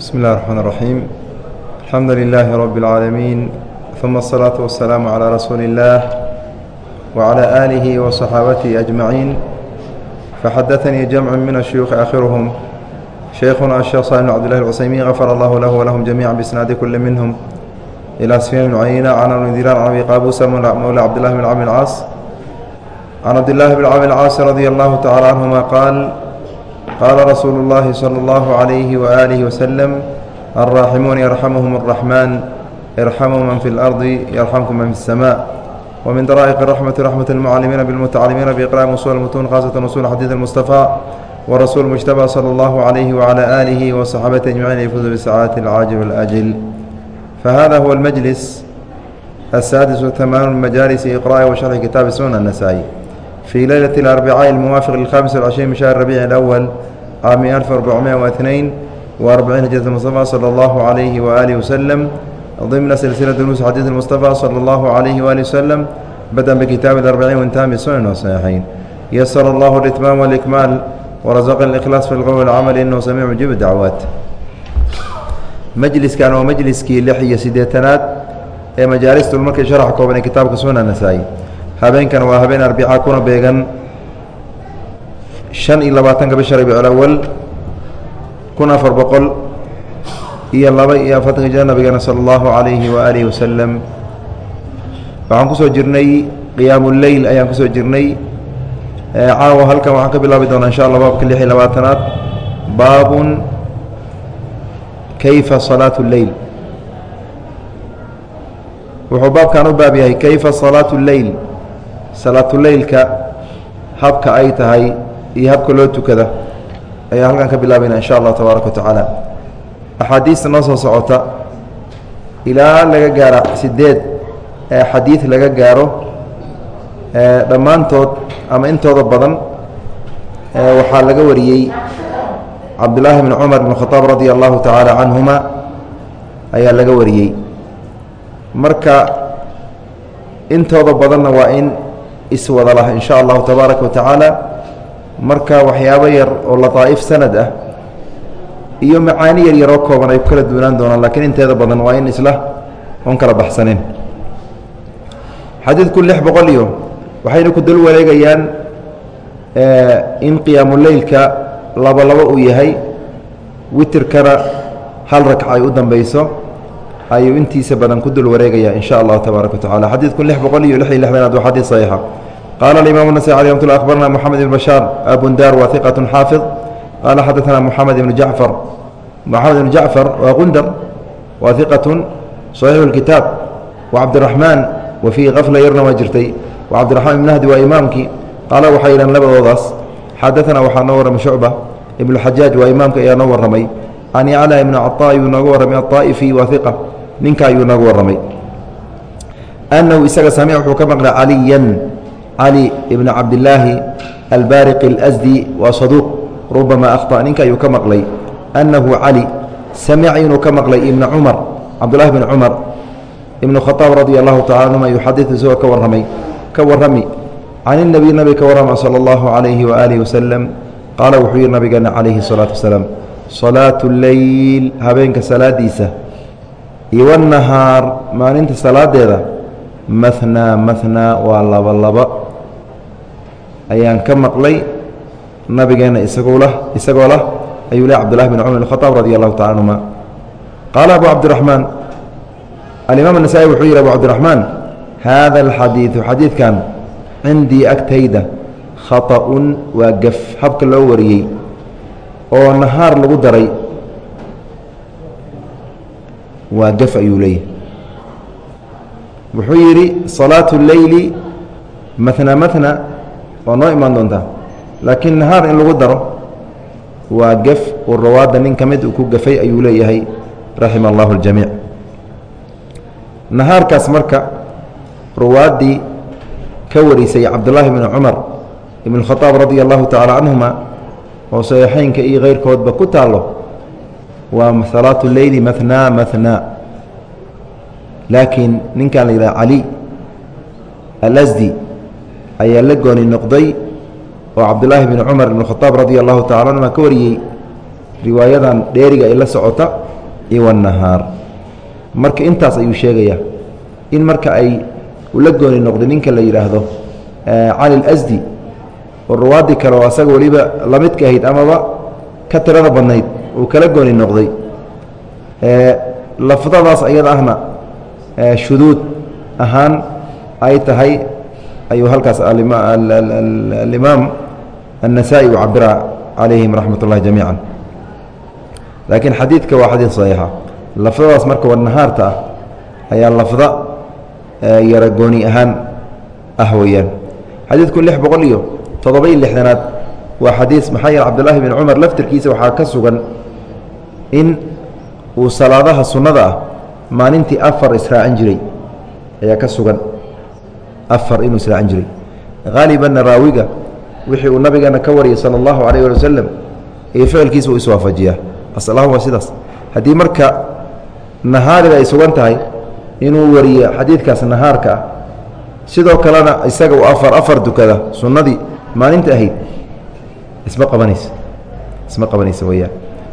بسم الله الرحمن الرحيم الحمد لله رب العالمين ثم الصلاة والسلام على رسول الله وعلى آله وصحابته أجمعين فحدثني جمع من الشيوخ آخرهم شيخنا الشيخ صالح بن عبد الله العثيمين غفر الله له ولهم جميعا بإسناد كل منهم إلى سفيان بن عيينة عن ابن دينار عن أبي قابوس مولى عبد الله بن عمرو العاص عن عبد الله بن عمرو العاص رضي الله تعالى عنهما قال قال رسول الله صلى الله عليه وآله وسلم الراحمون يرحمهم الرحمن ارحموا من في الأرض يرحمكم من في السماء ومن درائق الرحمة رحمة المعلمين بالمتعلمين بإقراء وصول المتون خاصة وصول حديث المصطفى ورسول المجتبى صلى الله عليه وعلى آله وصحابته أجمعين يفوز بالسعادة العاجل والآجل فهذا هو المجلس السادس والثمان من مجالس إقراء وشرح كتاب السنة النسائي في ليلة الأربعاء الموافق للخامس والعشرين من شهر الربيع الأول عام 1442 وأربعين هجرة المصطفى صلى الله عليه وآله وسلم ضمن سلسلة دروس حديث المصطفى صلى الله عليه وآله وسلم بدأ بكتاب الأربعين وانتهى بالسنن والصحيحين يسر الله الإتمام والإكمال ورزق الإخلاص في القول والعمل إنه سميع مجيب الدعوات majliskan waa majliskii lix iyo siddeetanaad ee majaalista markay sharaxa kooban ee kitaabka sunan nasaa-i habeenkan waa habeen arbica kuna beegan shan iyo labaatanka bisha rabiicul awal kun afar boqol iyo laba iyo afartanka jira nabigeena sala allahu calayhi wa aalihi wasalam waxaan ku soo jirnay qiyaamuleyl ayaan ku soo jirnay. Caawa halkan waxaan ka bilaabi doonaa insha allah baabka lix iyo labaatanaad. Baabun kayfa salaatu leyl wuxuu baabkan u baab yahay kayfa salaatu leyl salaatuleylka habka ay tahay iyo habka loo tukada ayaa halkan ka bilaabayna insha allah tabaaraka wa tacaala. Axaadiista noo soo socota ilaa laga gaara sideed xadiid laga gaaro dhammaantood ama intooda badan waxaa laga wariyey cabdulaahi bn cumar bn khaaab radia allahu tacaala canhuma ayaa laga wariyey. Marka intooda badanna waa in iswada lah in sha allahu tabaaraka wa tacaala marka waxyaabo yar oo lataa'if sanad ah iyo macaani yar yaroo kooban ay ku kala duunaan doonaan lakiin inteeda badan waa in isla oon kala baxsanin. Xadiidku lix boqol iyo waxayna ku dul wareegayaan in qiyaamuleylka laba labo uu yahay witirkana hal ragca ay u dambeyso ayuu intiisa badan ku dul wareegaya in sha allahu tabaaraka wa xadiidku lix boqol iyo lix iyo lixdanaad waa xadiid saxiixa qaala alimaam النasai alي mat akhbarna moxamed ibn bashaar abundar wa iqaة xaafid qaala xadaثna moxamed ibn jacfar moxamed ibn jacfar waa gundar wa iqaة صaxiixu اlkitaab wa cabdiraxmaan wa fiihi kafla yarna waa jirtay wa cabdiraxmaan ibn hdi waa imaamkii qaala waxay idhan labadoodaas xadaثna waxaa noo warramay shucba ibn xajaaj waa imaamka ayaa noo warramay can yacla ibn caطa ayuu nooga warramay aلطaa'ifi wa iqa ninka ayuu nooga warramay annahu isaga samic wuxuu ka maqlay caliyan cali ibn cabdillaahi albaariqi اlasdi waa saduuq rubama akhطأ ninka ayuu ka maqlay annahu cali samica inuu ka maqlay ibna cumar cabdullahi bn cumar ibn khaaab radi allahu tacala anhuma yuxadiu isagoo ka warramay ka warrami can اnebiy nabi ka warrama salى اllahu عalayhi waaalih wasalam qaala wuxuu yihi nabigeena calayhi الsalaatu wasalaam salaatu leyl habeenka salaadiisa iyo wanahaar maalinta salaadeeda mathnaa mathnaa waa laba laba. Ayaan ka maqlay nabigeenna isagula isagoo lah ayuu leh cbdulahi bn cumar khaaab radi allahu taala anhuma qaala abu cabdiraxmaan alimaam anasaa'i wuxuu yihi abu cabdiraxmaan haada alxadiidu xadiidkan cindii agtayda khaطa'un waa gaf habka loo wariyey oo nahaar lagu daray waa gaf ayuu leeyahy wuxuu yidhi salaatu leyli matna matna waa noo imaan doontaa. Laakiin nahaar in lagu daro waa gaf uu rawaadda nin ka mid uu ku gafay ayuu leeyahay raxima allahu اljamiic nahaarkaas marka ruwaaddii ka warisay cabdullaahi bni cumar ibn khaaab radia allahu tacaala canhuma oo saxiixeynka iyo keyrkoodba ku taallo waa salaatu leyli mathnaa mathnaa laakiin ninkan la yidhaha cali alasdi ayaa la gooni noqday oo cabdulaahi bn cumar ibn khaaab radi allahu tacala anhuma ka wariyey riwaayadan dheeriga ay la socota iwanahaar marka intaas ayuu sheegayaa in marka ay ula gooni noqday ninka la yidhaahdo cali اlasdi oo ruwaadii kale oo asaga weliba lamidka ahayd amaba ka tirada badnayd uu kala gooni noqday. Lafdadaas ayada ahna shuduud ahaan ay tahay ayuu halkaas alimaam النسائي u cabira calayhim raxmat اllahi jamiica laakiin xadiidka waa xadiid صaxiixa lafdadaas marka wanahaarta ah ayaa lafda yara gooni ahaan ah weeyaan xadiidku lix boqol iyo toddoba-iyo lixdanaad waa xadiis maxaa yeele cabdullaahi bin cumar laftirkiisa waxaa ka sugan in uu salaadaha sunnada ah maalintii afar israacin jiray ayaa ka sugan. Afar inuu israacin jiray. Haalibanna raawiga wixii uu nabigeena ka wariyay sala allahu calayh ali wasalam iyo ficilkiisa uu iswaafajiyaa waa sidaas. Haddii marka nahaarida ay sugan tahay inuu wariyo xadiidkaas nahaarka ah sidoo kalena isaga uu afar afar dukada sunnadii maalinta ahayd isma qabanaysa. Isma qabanaysa weyaan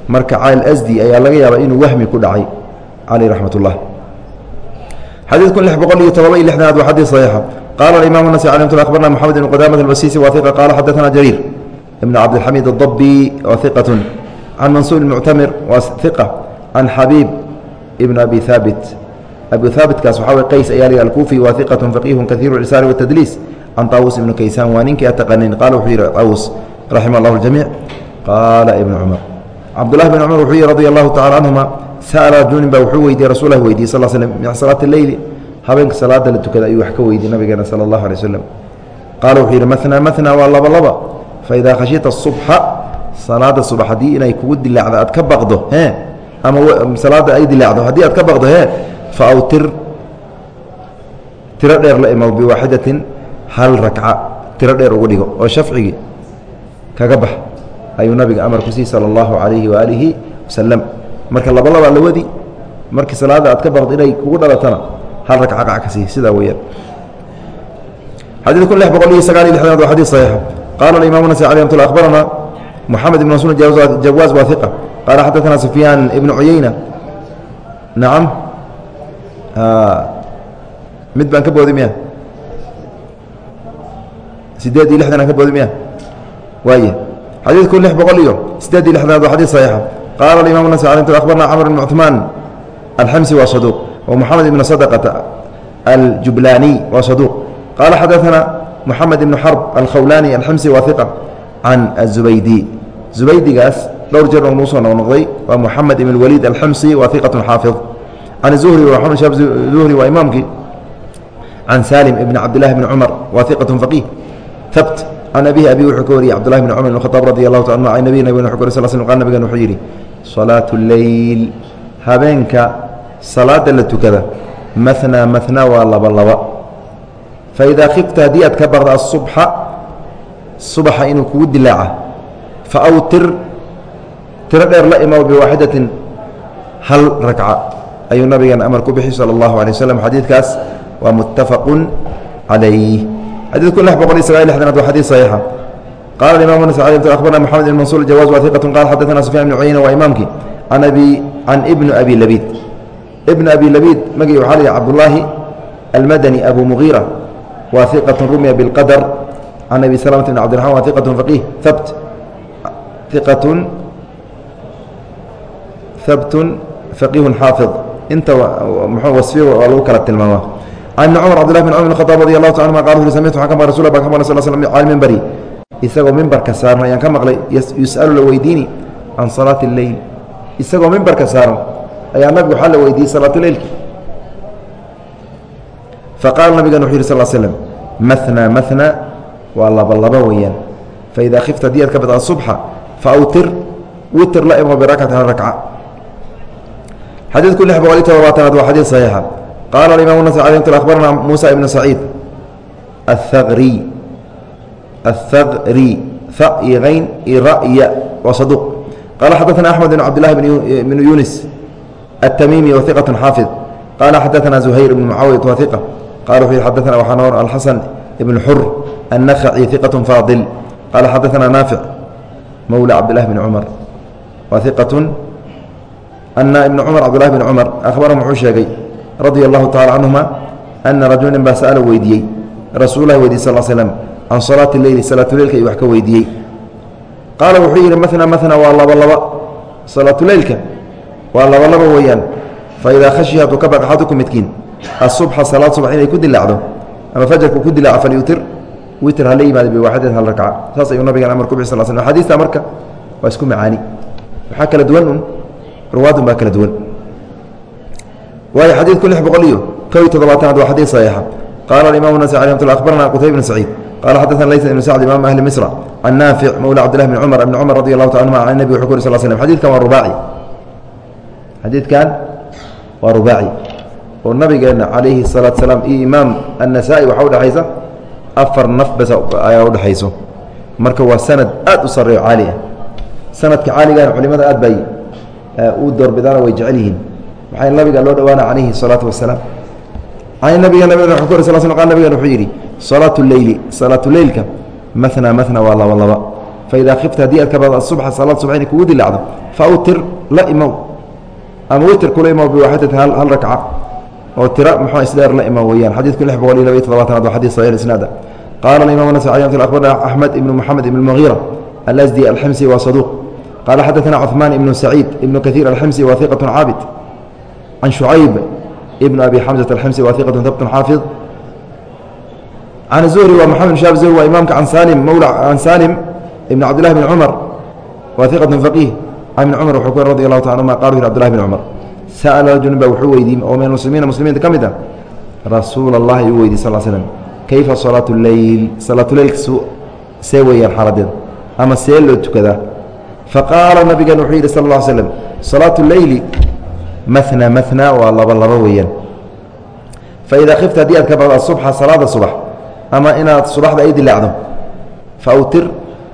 marka cali asdi ayaa laga yaabaa inuu wahmi ku dhacay cali raxmat ullah xadiid kun lix boqol iyo todoba iyo lixdanaad waa xadiid saxiixa qala aimam nas alي abarna mxamed ibn qudamة اbasisi wa iqa qala xadaثna jariir ibn cabdilxamid الdabi wa iqaة can mansuur muctamir wa iqa can xabiib ibn abi haabit abi haabitkaas waxaa way qays ayaa lih alkufi wa iqaة faqihu kahiir اlsaari wالtadliis can طaawus ibn kaysaan waa ninkii ataqanin qala wuxuu yihi طaawus raxima اllah اjamiع qaala ibn cumar cabdulahi bn cumar wuxuu yihi radi allahu tacala canهuma sa'la rajunin ba wuxuu weydiye rasulah weydiye sal slm min salaati اleyli habeenka salaada la tukada ayuu wax ka weydiye nabigeena sala allahu alay waslem qaala wuxuu yidhi manaa manaa waa laba laba. Faidaa khashita subxa salaada subax haddii inay kugu dilaacdo aad ka baqdo e ama salaada ay dilaacdo haddii aad ka baqdo he? Fa awtir. Tiro dheer la imow biwaaxidatin hal rakca tiro dheer ugu dhigo oo shafcigii kaga bax ayuu nabiga amar ku sii sala allahu calayhi waaalihi wasalam marka laba labaa la wadi markii salaada aad ka baqdo inay kugu dhalatana hal rakca qac ka sii sidaa weeyaan. Xadiid kun lix boqol iyo sagaal iyo lixdanaad waa xadiid saxiixa qaala alimaam nasai alي mt akhbarana moxamed ibn mascuud jawaaz waa iqa qaala xadaثana sufyaan ibnu cuyeyna nacam mid baan ka boodi miya sideed iyo lixdan aan ka boodi miya waay xadiid kun lix boqol iyo sideed iyo lixdanaad waa xadiid saxiixa qaala imaam nascnt abarna xamr bn cuثmaan alxamsi waa saduq wmuxamed ibn sadqata aljublaaniy waa saduq qaala xadaثana muxamed ibn xarb alkhawlaani alxamsi waa iqa can azubaydi zubaydigaas dhowr jeer nagnu soo noqnoqday waa muxamed ibn waliid alxamsi waa iqat xaafid can zuhri zuhri waa imaamkii can salim ibn cabdilahi bni cumar waa iqat faqiih tabt can abihi abi wuxuu ka wariyey cbdullahi bn cumar bn khaaab radi allahu ta anhu an nabiyina nabig sl sl qa nabigan wuxuu yidhi salaatu leyl habeenka salaada la tukada manaa manaa waa laba laba. Faidaa khifta haddii aad ka baqda asubxa subaxa inuu kugu dilaaca faawtir tiro dheer la imaw biwaaxidatin hal ragca ayuu nabigan amar ku bixi sala allahu alay waslm xadiidkaas waa muttafaqun calayh xadiidku lix boqol iyo sagaal lixdanaad waa xadiid saxiixa qala imam abarna moxamed ibn mansuur jawaaz waa iqatun qala xadaثana sufyan ibn cuyeyna waa imaamkii can ibni abi labiid ibn abi labiid magii waxaa lihi cabdullaahi almadani abu mugiira waa iqat rumiya biاlqadr can abi salamata bn cabdiraxman waa iqat faqiih habt iqatun habtun faqiihun xaafid inta mxuu wasfi waa lagu kala tilmaama can ibni cumar cabdillah bin cumar bn khadaab radi allahu ta anuma uri samictu waxaan ka maqlay rasul baan ka maqlay sal slam cala mimbari isagoo mimbarka saaran ayaan ka maqlay yus'alu la weydiini can salaati اleyl isagoo mimbarka saaran ayaa nabigu waxaa la weydiiyey salaatuleylki faqaala nabigan wuxu yih sal slm manaa manaa waa laba laba weeyaan. Faidaa khifta haddii aad ka bada subxa faawtir witr la imo birakcati hal rakca. Xadiidku lix boqol iyo todobaatanaad waa xadiid saxiixa. Qaala alimam nas alي mt abarna muusa ibnu saciid athaqri athaqri ha iyo ayn iyo ra iya waa saduuq qaala xadaثana axmed bn cabdillahi bn yunis التmيمي وثقة xاaفظ قال xdثna زhير بن معاوية وثقة qال وu xdثna وxaa الحسن بن حر النخعي ثقة فاضل قال xdثna نافع مولى cبدالله بن عمر وثقة ana ibna cumar cabdullahi bn cumar ahbarahum wuxuu sheegay radia allahu tacala canhuma ana rajula nin baa sa'ala weydiiyey rasuulahi weydiy sal slm can salaati leyli salaatuleylka iyo wax ka weydiiyey. Qaala wuxuu yidhi mana mana waa laba laba. Salaatuleylka waa laba laba weeyaan. Faidaa khashiya hadduu ka baq axadukum midkiin asubxa salaad subax inay ku dilaacdo ama fajarku ku dilaaco falyutir witr hala yimaada biwaaxidatin hal rakca saas ayuu nabigan amar bixi sal sl xadiista marka waa isku macaani. Waxaa kala duwan un ruwaadun baa kala duwan. Waayo xadiidku lix boqol iyo kow iyo toddobaatanaad waa xadiid saxiixa. Qaala alimam nas alي mt abarna qutayb bn saciid qala xadana laysa ibn sacd imam ahli misra can naafic mawla cabdillahi bn cumar ibn cumar radi allahu ta anuma an nebi wuxu ku uri sal slm xadidkan waa rubaaci xadiidkan waa rubaaci oo nabigeena calayhi الsalaatu salaam iyo imaam annasaa-i waxaa udhexaysa afar naf bes ayaa udhexayso marka waa sanad aad u sareeyo caali ah sanadka caaligaana culimada aad bay u doorbidaana way jecel yihiin maxaa nabiga loo dhawaana calayhi الsalaatu wasalaam can nabiga nabig uu kor sal sl qal nabigan wuxuu yidhi salaatu leyli salaatu leylka mana mana waa laba laba faidaa khifta haddii aad ka bado asubxa salaad subx inay kugu dilaacdo fawtir la imow ama witr kula imow biwaaxidati hal rakca oo tira muxuu isdheer la imow weyaan xadiidku lix boqol iyo laba iyo todobaatanaad waa xadis saxiix isnaada qaala alimam nas alي abarna axmed ibnu moxamed ibn mugiira alasdi alximsi waa saduuq qaala xadaثana cuثmaan ibnu saciid ibnu kaiir alximsi waa iqaة caabid can shucayb ibn abi xamزة الxmsi wa iqة habt xaafiظ can الzuhri waa mxamed shab zuhri waa imaamka an salim mawla can salim ibn cabdillahi bn cumar wa iqaة faqiih can ibn cumar wuxuu ku radi allahu ta anuma qal yir abdillahi bn cumar sa'ala rajulin ba wuxuu weydiiyey oo min muslimiina muslimiinta ka mid a rasuul اllahi uu weydiy sal slm kayfa salaatu leyl salaatuleylka see weeyaan xaaladeeda ama see loo tukadaa faqaala nabigeen wuxuu yidhi sal اl slm salaatu leyli mana mana waa laba laba weeyaan faidaa khifta haddii aad ka baqdo asubxa salaada subax ama inaad subaxda ay dilaacdo fawtir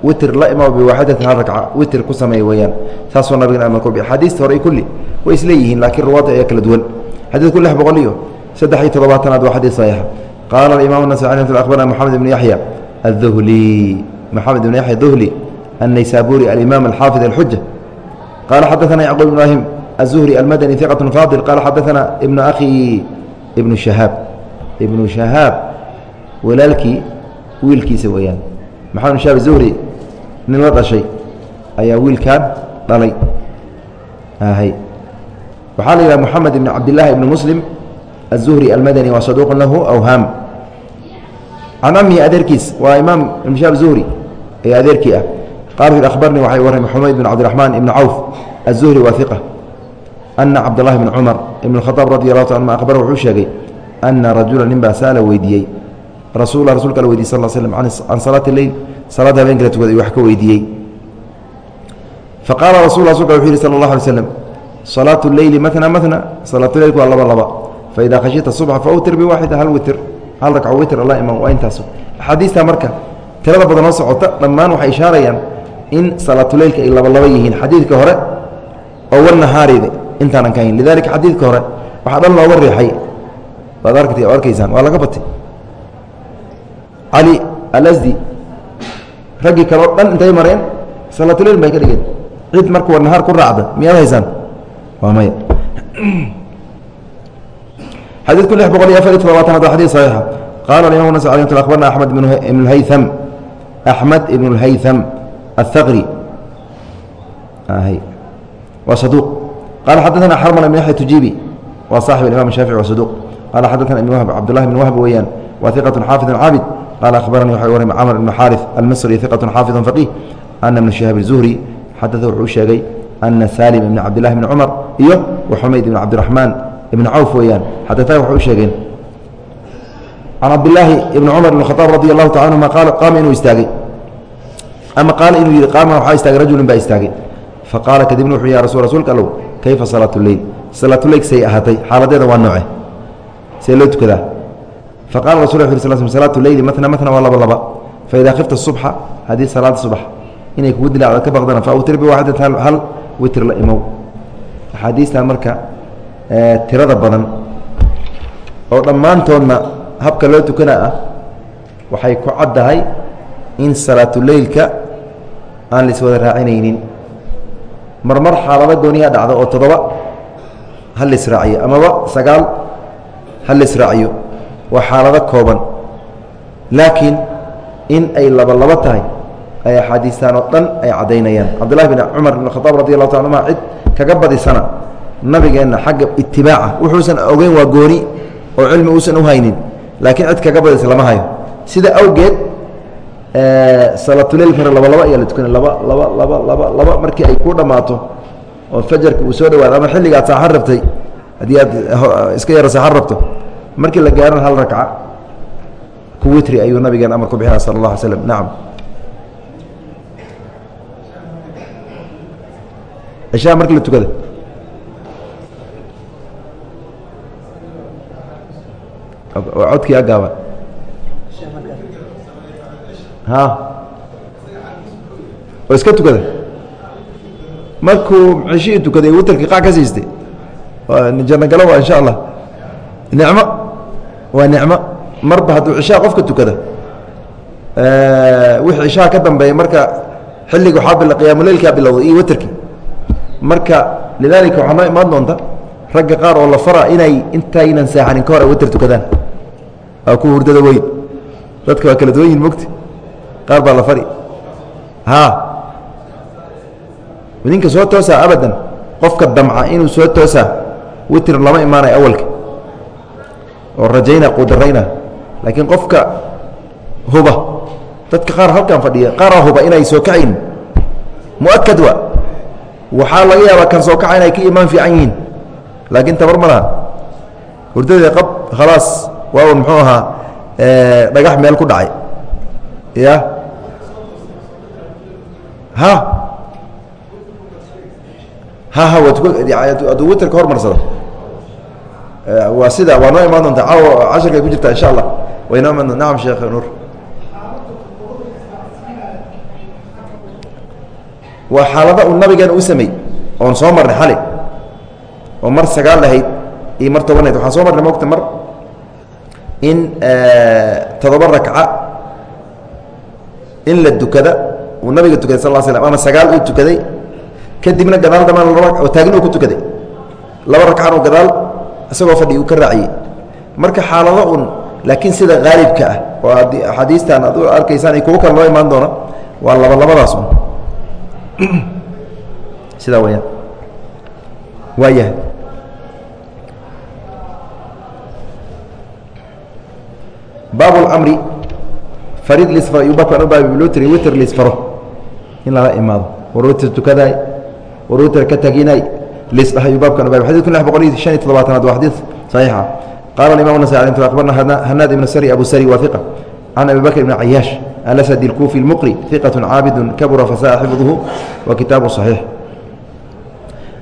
witr la imaw biwaaxidatin hal rakca witr ku sameey weeyaan saasuu nabigan amar ku bi xadiista hore kulli way isleeyihiin laakiin ruwaadda ayaa kala duwan xadiidku lix boqol iyo saddex iyo toddobaatanaad waa xadiis saxiixa qaala alimaam nasai akhbarna moxamed ibnu yaxya aلduhli moxamed ibnu yaxya duhli الnaysaburi alimaam alxaafid alxuja qaala xadaثana yacquub ibrahim الزهري المdني ثقة فاضل قال xdثنا بن أخي بن شhهاaب بن شhهاaب walaalkii wiilkiisa weyaan محamed شhاب الزهري nin la dhaشhay ayaa wiilkan dhalay waxaa la yidhah محamed بن cabdاللahi بن مسلم الزهري المdني waa صدوq lahu أwhاam can أmhi adeerkiis waa imaam بن شhاب الزهري ee adeerkii ah qal أخbarnii waxay waray محamed بن cabdiرحمaن بن cawف الزهري waa ثiqة ana cabdالlahi bn cumar ibn khaaab radi alahu ta ma ahbar wuxuu sheegay ana rajula nin baa sa'ala weydiiyey rasul rasulka al weydiy sal slm can salaati leyl salaada habeenka la wax ka weydiiyey. Faqaala rasul rasulka wuxuu yihi sal اllah alay slam salaatu leyli matna matna salaatu leylku waa laba laba. Faidaa khashita subxa fawtir biwaaxida hal witr hal rakco witr alla iman waa intaas axaadiista marka tirada badan oo socota dhammaan waxay ishaarayaan in salaatuleylka ay laba laba yihiin. Xadiidka hore oo wanahaaride intaanan ka hayn. Lidalika xadiidka hore waxaa dhan looga riixay. Waad arkaysaan waa laga batay cali alasdi raggii kale o dhan intay mareen salaatuleil bay ka dhigeen cid marka war nahaar ku raacda miyaad haysaan waa maya xadiidku lix boqol iyo afar iyo todobaatanaad waa xadid saxiixa qaala alimam nas alay mt abarna axmed ibn اlhaytham axmed ibn اlhaytham aلthaqri waa saduuq qala xadaثna xarml bn yaxya tujibi waa saaxib imam shaafici waa saduuq qala xadaثna ibn wahb cabdullahi bn wahb weeyaan waa iqaة xaafid caabid qala akhbaranii waxa waray camr ibn xaariث almisri iqaة xaafid faqih ana ibn shihaab الzuhri xadaثa wuxuu sheegay ana salim ibn cabdillahi bn cumar iyo waxumayd ibn cabdiraxmaan ibn cawf weeyaan xadaثaa waxay u sheegeen can cabdilaahi ibn cumar ibn khaaab radi allahu taala anhuma qaal qaama inuu istaagay ama qaala inuu yihi qaama waxaa istaagay rajulin baa istaagay faqaala kadibna wuxuu ya rasul rasuulka allow kayfa salaatu leyl salaatuleyl say ahaatay xaaladeeda waa nooce see loo tukadaa Faqala rasul ll sl salaatu leyli matna matna waa laba laba faidaa khifta subxa haddii salaada subax inay kugu dilaacda ka baqdana faawtir biwaaxidat hal witr la imow axaadiistan marka tirada badan oo dhammaantoodna habka loo tukana ah waxay ku caddahay in salaatuleylka aan la iswada raacinaynin marmar xaalado gooniyaa dhacda oo toddoba ha lisraaciyo amaba sagaal ha lisraaciyo waa xaalado kooban. Laakiin in ay laba labo tahay ay axaadiistaan oo dhan ay caddaynayaan. Cabdullahi bin cumar ibn khadaab radi allahu ta anuma cid kaga badisana nabigeenna xagga itibaaca wuxuusan ogeyn waa gooni oo cilmi uusan u haynin laakiin cid kaga badisa lama hayo. Sida awgeed salaatuleilkana laba laba ayaa la tukanay laba laba laba laba laba markii ay ku dhammaato oo fajarka uu soo dhawaado ama xilliga aad saaxan rabtay haddii aad iska yaro saaxan rabto markii la gaaran hal rakca ku witri ayuu nabigeen amar ku bixina sala allah alay nacam cishaa markii la tukada codkii agaaban ha? Oo iska tukada. Markuu ceshihii tukaday witerkii qac ka siistay. Waa insha allah. Nicmo waa nicmo. Marba hadduu cishaa qofka tukada wixii cishaha ka dambeeya marka xilliga waxaa qiyaamuleylkaa bilowday iyo witerkii marka lidaalika waxaa noo imaan doonta ragga qaar oo la fara inay intaynan saaxanin ka hor ay witer tukadaan. Waa ku hurdada weyn. Dadka waa kala duwan yihiin mogti qaar baa la fari. Ha ninka soo toosaa abadan qofka damca inuu soo toosaa witr lama imaanayo awalka oo rajayna qudarayna laakiin qofka huba dadka qaar halkan fadhiya qaaraa huba inay soo kacayn muakad wa. Waxaa laga yaabaa kan soo kaca inay ka imaan fiican yihiin. Laakiin tabar ma laha. Hurdadee qab khalaas waawa muxuu ahaa dhagax meel ku dhacay. Ya? Ha? Ha ha waaduu witerka hormarsado waa sida waa noo imaan doonta. Casharkay ku jirtaa insha allah. Way noo imaan doonta. Nacam sheekh nuur. Waa xaalada uu nabigeena u sameey oon soo marnay xali oo mar sagaal lahayd iyo mar toban lahayd waxaan soo marnay mogta mar in todoba rakca in la dukada uu nabiga tukaday sal slam ama sagaal uu tukaday kadibna gadaal damaan oo taagni uu ku tukaday. Laba rakcan oo gadaal isagoo fadhi uu ka raaciyey. Marka xaalado un laakiin sida haalibka ah oo axaadiistan ad u arkaysaan kuwo kale loo imaan doona waa laba labadaas un. Sidaa weyaan waayahay baab اmri farid lisfaro ayuu baabkan u baabay bilutri witr lisfaro in lala imaado. War witr tukadaay war witr ka taginay lisdhah ayuu baabkan u baabay xadid kun lix boqol iyo shan iyo toddobaatanaad waa xadiid saxiixa qaala alimam nasai alayh akhbarna hanaad ibn sari abu sari waa iqa can abi bakr ibn cayaash alasadi اlkufi اlmuqri iqaة caabidu kabura fasa'a xifduhu wa kitaabu صaxiix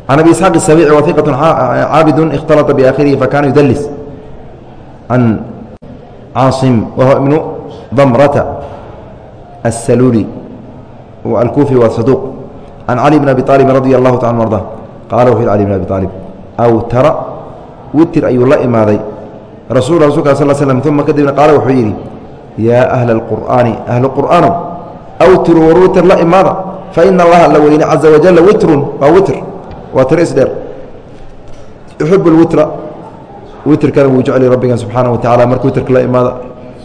can abi isxaaq الsabici wa iqaة caabidu اkhtalطa biakhirihi fakana yudalis can caaصim wahuwa ibnu damrata الsaluli alkufi waa saduuq can cali bn abi aalib radi allahu taala arda qaala wuxu yhi cali bn abi aalib aw tara? Witir ayuu la imaaday. Rasul rasulka sal slm uma kadibna qaala wuxuu yidhi yaa ahla اlqur'aani ahlu qur'aano awtiruu war witr la imaada faina allaha la weyne caza wajala witrun. Waa witr waa tiro isdheer yuxib اlwitra witrkana wuu jecel rabbigan subxaana wa tacala marka witrka la imaada.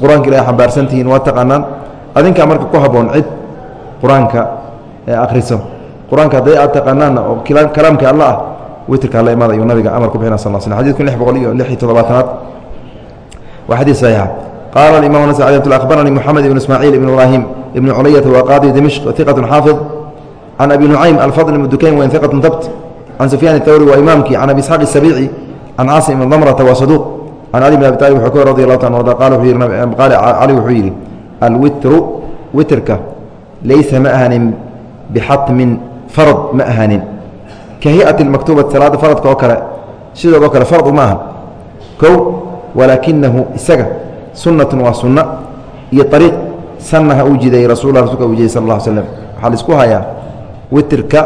Qur'aanka ilahay xambaarsantihiin waa taqaanaan. Adinkaa marka ku haboon cid qur'aanka ee akhriso qur'aanka hadday aad taqaanaanna oo kalaamka alla ah witrka la imaad ayuu nabiga amar ku bixina sal l sl xadidku lix boqol iyo lix iyo toddobaatanaad. Waa xadiid saxiixa farad ma ahanin ka hiati maktuubat salaada faradka oo kale sidoodoo kale fardu ma aha kow walaakinahu isaga sunnatun waa sunno iyo ariiq sannaha uu jiday rasul rasulka uu jiday sal اla slm waxaa la isku hayaa witrka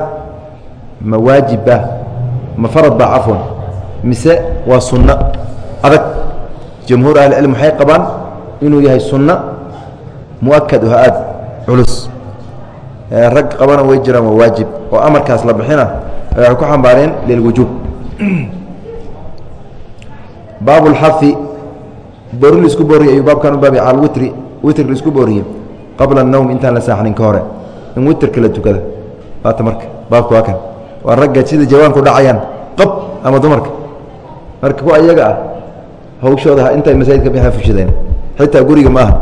ma waajibba ma farad ba cafwan. Mise waa sunno adag. Jamhuur ahlicilm waxay qabaan inuu yahay sunno muakad oo aad culus rag qabana way jiraan waa waajib oo amarkaas la bixina waxay ku xambaareen lilwujuub baabu اlxafi boori laisku booriyay ayuu baabkan u baabay cala witri witr laisku booriye qabla الnowm intaan la saaxnin ka hore in witrka la tukada waata marka baabka waa kan waa ragga sida jawaanku dhacayaan qab ama dumarka marka kuwa iyaga ah hawshooda intay masaajidka bia fushadeen xitaa guriga ma aha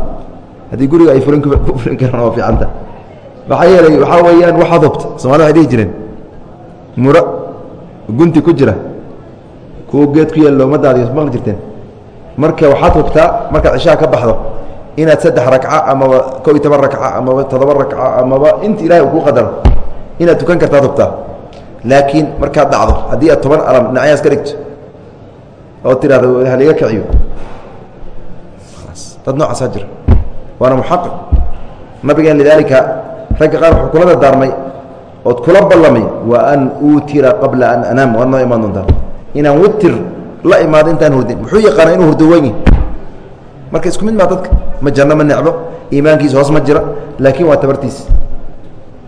haddii guriga ay furin ku furin karaan waa fiicanta maxaa yeelay waxaa weeyaan waxaad hubta somalida waxay dhihi jireen muro gunti ku jira. Kuwa geed ku yaal loomadaadi maqli jirteen? Marka waxaad hubtaa markaad cishaha ka baxdo inaad saddex rakca amaba ko iyo toban rakca amaba toddoba rakca amaba inta ilahay uu kuu qadaro inaad tukan kartaad hubtaa. Laakiin markaad dhacdo haddii aad toban alam dhinacyaas ka dhigto oo tidhahdo haliga kiciyo? Dad noocaasaa jira waana muxaqiq nabigeen lidaalika ragga qaar wuxuu kula dardaarmay ood kula ballamay wa an uutira qabla an anaam waad noo imaan doontaa. Inaan witir la imaado intaan hurdin. Muxuu yaqaana inuu hurdo weyn marka isku mid maa dadka ma janno ma necbo iimaankiisa hoos ma jira laakiin waa tabartiis.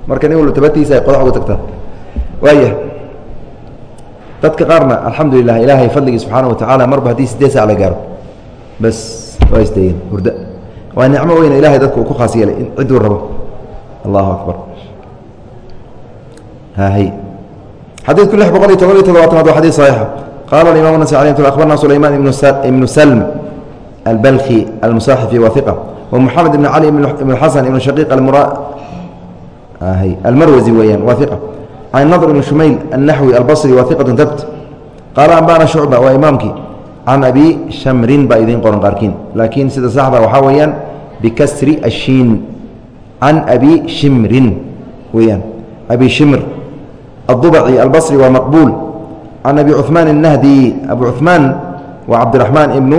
Marka nin walba tabartiisa ay qodax uga tagtaa. Waaya dadka qaarna alxamdu lilah ilaahay fadligii subxaana wa tacaala marba haddii sideed sac la gaaro bas waa isdayeen hurda waa nicmo weyna ilahay dadka uu ku khaas yeelay cidduu rabo allahu akbar. Xadiidku lix boqol iyo toban iyo todobaatanaad waa xadii saxiixa qaala imam nas abarna sulayman ibnu salm albalki almusaaxifi wa wa muxamed ibn cali ibn xasan ibn shaqiiq almarwazi weyaan wa can nadr ibn shumayl alnaxwi albasri wa iqatun qaala ambana shucba waa imaamkii can abi shamrin baa idiin qoran qaarkiin laakiin sida saxda waxaa weeyaan bikasri ashiin can abi shimrin weeyaan abi shimr الضبعي البصري ومقبول عن أبي عثمان النهدي أبو عثمان وعبد الرحمن ابن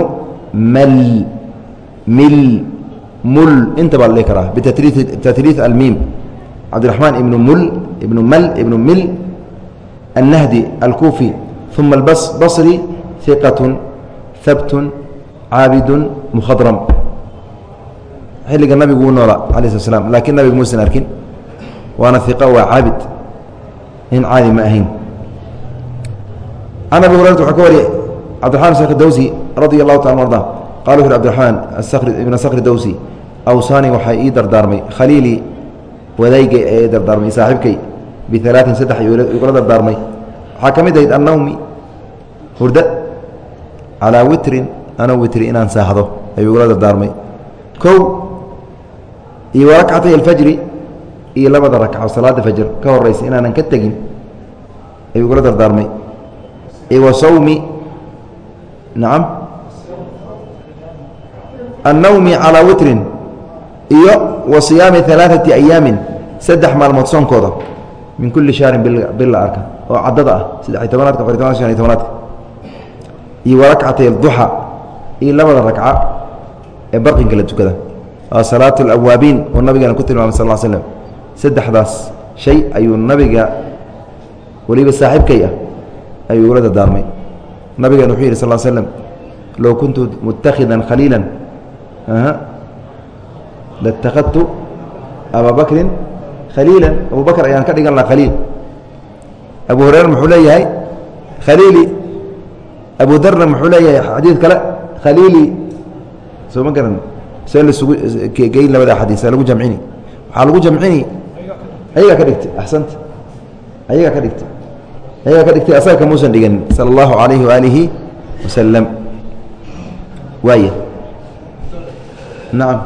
مل مل مل انت بقى اللي كراه بتثليث تثليث الميم عبد الرحمن ابن مل ابن مل ابن مل النهدي الكوفي ثم البص بصري ثقة ثبت xilliga nabigu wuu noolaa ala slat slam laakiin nabiga muusan arkin. Waana iqa waa caabid. Nin caadi ma ahayn. Can abi hurayrat waxaa ka wariyay cabdiraxmaan sakri dawsi radia allahu taala arda. Qala wuxu uhi abdiraxmaan sakri dawsi awsaani waxaa ii dardaarmay. Khaliilii wadaygay ee dardaarmay saaxiibkay bialaain saddex igula dardaarmay. Waxaa ka mid ahayd annawmi hurda calaa witrin anoo witri inaan saahdo ayuu igula dardaarmay. O iyo warakcatay alfajri iyo labada rakco salaada fajr ka horeysa inaanan ka tegin ayuu igula dardaarmay. Wa sawmi nacam annawmi calaa witrin iyo wa siyaami alaaثati ayaamin saddex maalmood soonkooda min kulli shahrin bil la arka oo caddada ah saddex-iy tobanaadka afar tobanaadka shan iy tobanaadka. Iyo warakcatay duxa iyo labada rakca ee barqinka la tukada waa salaat alawaabiin oo nabigeena ku tilmaamay sal l slm saddexdaas shay ayuu nabiga weliba saaxiibkay ah ayuu igula dardaarmay nabigeena wuxuu yidhi sal l slm low kuntu mutakhidan khaliila latakadtu abaa khaliila abu ayaan ka dhigan laha khaliil abu hureyra muxuu leeyahay khaliili abu darna muxuu leeyahay xadiid kale khaliili soo ma garan see lasugu geyn labada xadiis lagu jamcini. Waxaa lagu jamcini ayagaa ka dhigtay axsanta. Ayagaa ka dhigtay. Ayagaa ka dhigtay asaga kamuusan dhiganin sala allahu calayhi waalihi wasalam waaya nacam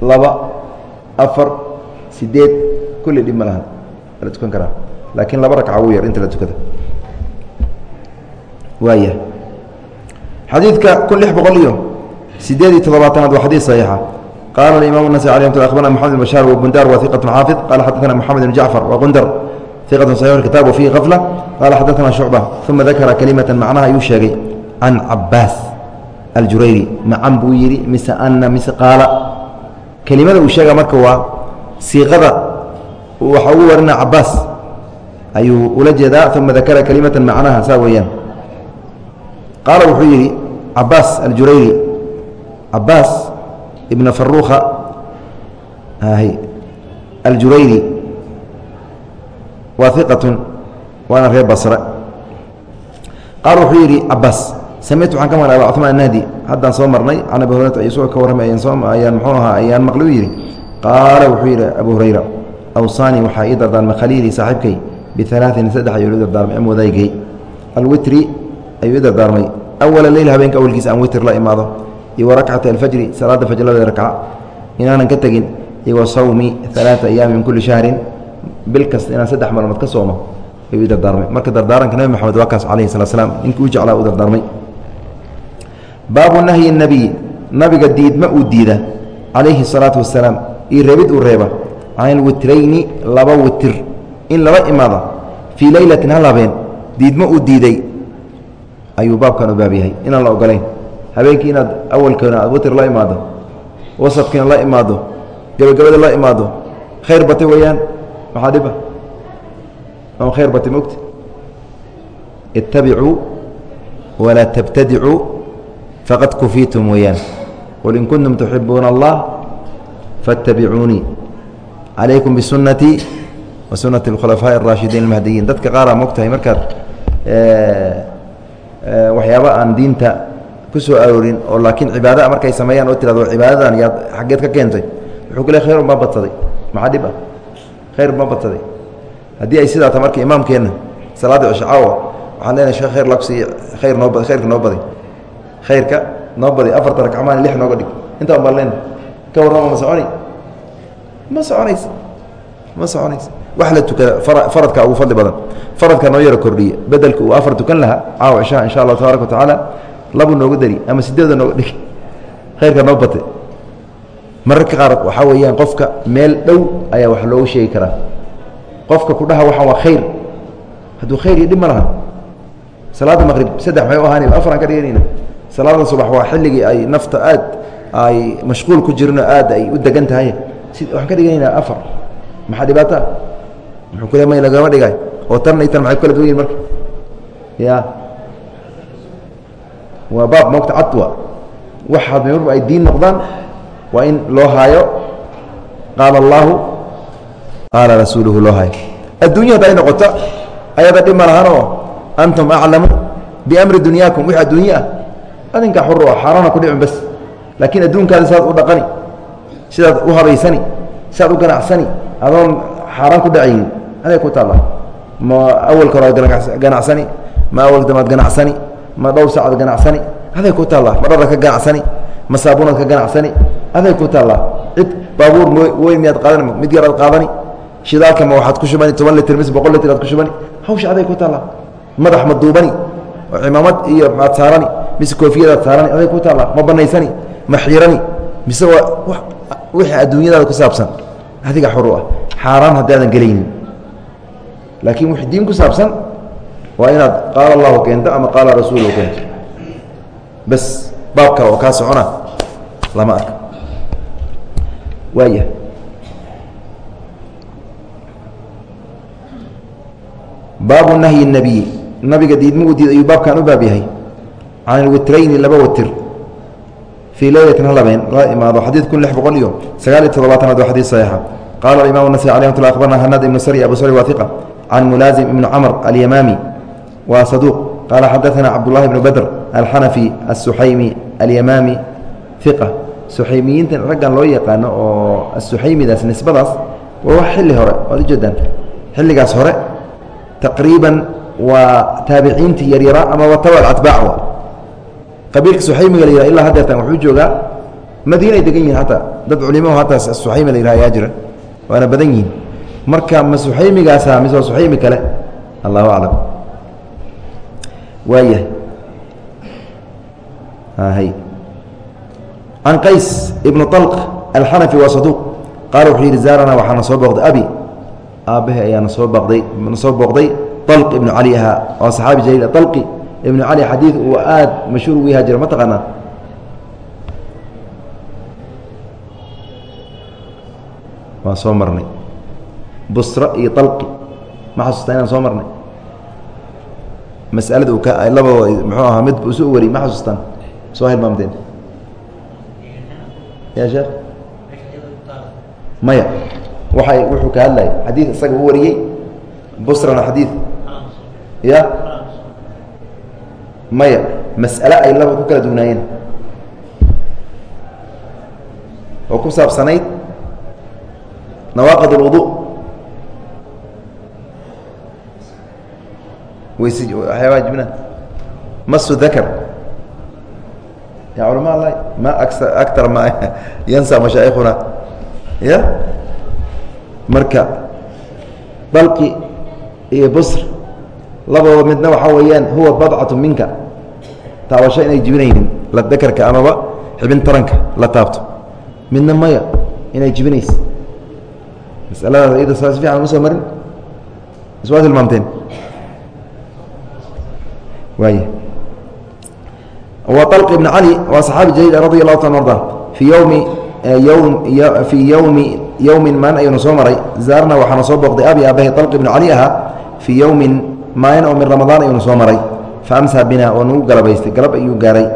laba afar sideed kulli dhib ma lahan. La tukan karaa. Laakiin laba rakca ugu yar inta la tukada waaya xadiidka kun lix boqol iyo sideed iyo toddobaatanaad waa xadiid saxiixa qaala imam النasي alي mt abarna mxamed بn bashاr wbundar wa iqaة xaafiظ qala xadaثna mxamed بn jacfar wqundar iqaة صaxix kitab wfihi غafla qala xadaثna shucba uma dakara kelimata macnaha ayuu sheegay can cabaas aljurayri macan buu yidhi mise ana mise qaala kelimada uu sheega marka waa siiqada waxa ugu warina cabaas ayuu ula jeedaa uma dakara kelimata macnaha saa weeyaan qaala wuxuu yidhi cabaas aljurayri cabaas ibna faruuka aljurayri waa iqatun waana reer basre qaal wuxuu yidhi cabaas samictu waxaan ka maqlay aba cثmaan nahdi haddaan soo marnay can abi hurayrata isagoo ka warramay ayaan mxuu ahaa ayaan maqlay u yidhi. Qaala wuxuu yidhi abu hurayra awsaanii waxaa ii dardaarmay khaliilii saaxiibkay bialaain saddex ayuu ii dardaarmay alwitri ayuu ii awala leyl habeenka awalkiisa aan witr la imaado iyo wa rakcata alfajri salaada fajr labada rakca inaanan ka tegin iyo sawmi alaaa ayaami min kulli shahrin bil kasta inaan saddex maalmood ka soomo ayuu dardaarmay marka dardaaranka nebi moxamed waa kaas calayhi salaa slam ninkii u jeclaa uu dardaarmay baabu nahyi nebiyi nabiga diidma uu diida calayhi salaatu wasalaam iyo reebid uu reeba can ilwitrayni laba witir in lala imaada fii leylatin hal habeen diidma uu diiday ayuu baabkan u baab yahay inaan la ogolayn habeenkii inaad awalkeena aad witr la imaado wasadkiina la imaado gebagabada la imaado khayr batay weeyaan maxaa dhiba ama khayr batay mogta ittabicuu walaa tabtadicuu faqad kufiitum weeyaan qul in kuntum tuxibuuna allah faاtabicuunii calaykum bisunatii wa sunati اlkhulafaaءi اraashidiin اlmahdiyiin dadka qaaraa mogtahay markaad waxyaaba aan diinta ku soo aroorin oo laakiin cibaada markay sameeyaan oo tirado cibaadadan yaad xaggeed ka keentay wuxuu ku le khayr unbaa badsaday. Maxaa dhib ah? Khayr unbaa badsaday. Haddii ay sidaa ta marka imaamkeenna salaadda cishcaawa waxaan leenahay shee khayr lakusi khayr noo bad khayrka noo baday. Khayrka noo baday afarta rakcmaan lix nooga dhig. Intaa un baan leenahay ka warrama ma soconi ma soconaysa ma soconaysa wax la tukada faradka ugu fadli badan. Faradka noo yaro kordhiya bedelka uu afar tukan lahaa caawa cishaa insha allah tabaaraka wa tacaala labuu nooga dari ama sideeda nooga dhig khayrka noo batay mararka qaar waxaa weeyaan qofka meel dhow ayaa wax loogu sheegi karaa. Qofka ku dhaha waxaan waa khayr. Hadduu khayr iyo dhib ma laha. Salaadda maqrib saddex may u ahaani afar aan ka dhiganayna. Salaada subax waa xilligii ay nafta aad ay mashquul ku jirino aad ay u degan tahay. Si waxaan ka dhiganaynaa afar. Maxaa dhibaataa muxuu may lagama dhigay. Oo tan iyo tan maxay ku kala duwan yihiin marka? Ya. Waa baab moogta cadwa wax hadmay marba ay diin noqdaan waa in loo haayo. Qaala allaahu qaala rasuuluhu loo haayo. Adduunya hadda ay noqoto ayada dhib ma lahanoo antum aclamu biamri dunyaakum. Wix adduunye ah adinkaa xur ah xaaraana ku dhicin bas. Laakiin adduunkaada sidaad u dhaqani sidaad u habaysani sidaad u ganacsani adoon xaaraan ku dhacaynin aday ku taalla. Ma awalka hore ad ganacsani ma awal damaad ganacsani ma dhowr saacad ganacsani. Aday ku taallaa ma dhara ka ganacsani ma saabunaad ka ganacsani. Aday ku taallaa cid baabuur m weyn miyaad qaadani mid yar aad qaadani. Shidaalka ma waxaad ku shubani toban litr mise boqol litr aad ku shubani. Hawsha aday ku taallaa madax ma duubani cimaamad iyo maad saarani mise koofiyadaad saarani aday ku taallaa ma banaysani ma xiirani mise waa wixii adduunyadaada ku saabsan. Adiga xor u ah. Xaaraan haddaadan gelaynin laakiin wix diin ku saabsan waa inaad qaala allahu keento ama qaala rasuulu keento. Bas baab kale oo kaa socona lama arka waaya baabu nahyi اnebiyi nabiga diidmau diid ayuu baabkan u baab yahay. Can ilwitrayni laba watir fii leylatin halabeen la imaado. Xadiidkun lix boqol iyo sagaal iyo toddobaatanaad waa xadiid saxiixa. Qaala alimamu nasri alay akbarna hanaad ibnu sari abu sari waa can mulaazim ibni camr alyamaami wa saduuq qaala xadaثana cabdullahi bnu badr alxanafi asuxaymi alyamaami iqa suxaymiyiintan raggan loo yaqaano oo asuxaymidaas nisbadaas waa wax xilli hore waad ujeedaan xilligaas hore taqriiban waa taabiciintii yaryaraa ama watawal atbaac wa qabiilka suxaymiga la yihah ilaa hadeertan wuxuu joogaa madiina ay degan yihiin hataa dad culimo hataas suxaymi la yihah ayaa jira waana badan yihiin marka ma suxaymigaasa mise suxaymi kale? Allahu aclam. Waayahay hay can qays ibnu alq alxanafi waa saduuq qaala wuxuu yidhi zaaranaa waxaa na booqday abi. Aabbahe ayaa nasoo booqday na booqday alq ibnu cali ahaa oo saxaabi jaliil alqi ibnu cali xadiid uu aad mashhuur ugu yaha jira ma taqaanaa? Waan soo marnay busra iyo طalqi ma xasuustaa inaan soo marnay? Masalada uu ka muxuu ahaa mid isu wariyey ma xasuustaan? Soo hilmaamteen ya sheekh? Maya waay wuxuu ka hadlayay xadiid isaga u wariyey busrana xadiid ya? Maya mas'ale ay laba ku kala dugnaayeen oo ku saabsanayd nawaaqid اlwudu ways waxyaabaa jibna masu dakr ya culama allah ma aktar ma yansa mashaa'ikhuna ya? Marka balqi iyo busr labadooda midna waxaa weeyaan huwa badcatu minka. Taabasho inay jibinaynin la dakarka amaba xibin taranka la taabto. Midna maya inay jibinaysa masaladaas iyada saa si fiican uma soo marin. Is waa tilmaamteen waay wa طلq بن cali waa صxaabi jaliil radi الlahu taala arda fii yowmi ym fii yowmi yowmin maalin ayuuna soo maray zaarna waxaana soo booqday abi aabahi طلq ibn cali ahaa fii yowmin maalin oo min ramadaan ayuuna soo maray faamsaa bina oo nagu galabaystay galab ayuu gaaray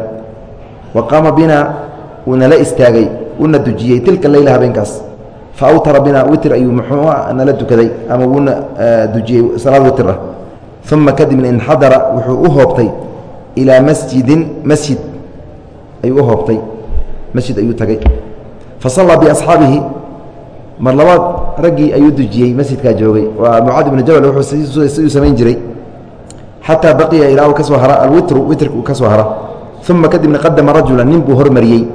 wa qaama bina uunala istaagay una dujiyey tilka leyla habeenkaas fa awtara bina witr ayuu muxuu nala dukaday ama wuuna dujiyey salaad witr ah uma kadibna inxadara wuxuu u hoobtay ilaa masjidin masjid ayuu u hoobtay masjid ayuu tagay fa sallaa biasxaabihi mar labaad raggii ayuu dujiyey masjidkaa joogay waa mucaad ibnu jabal siduu samayn jiray xataa baqiya ilaa uu ka hara alwitru witrka uu ka hara uma kadibna qadama rajula nin buu hormariyey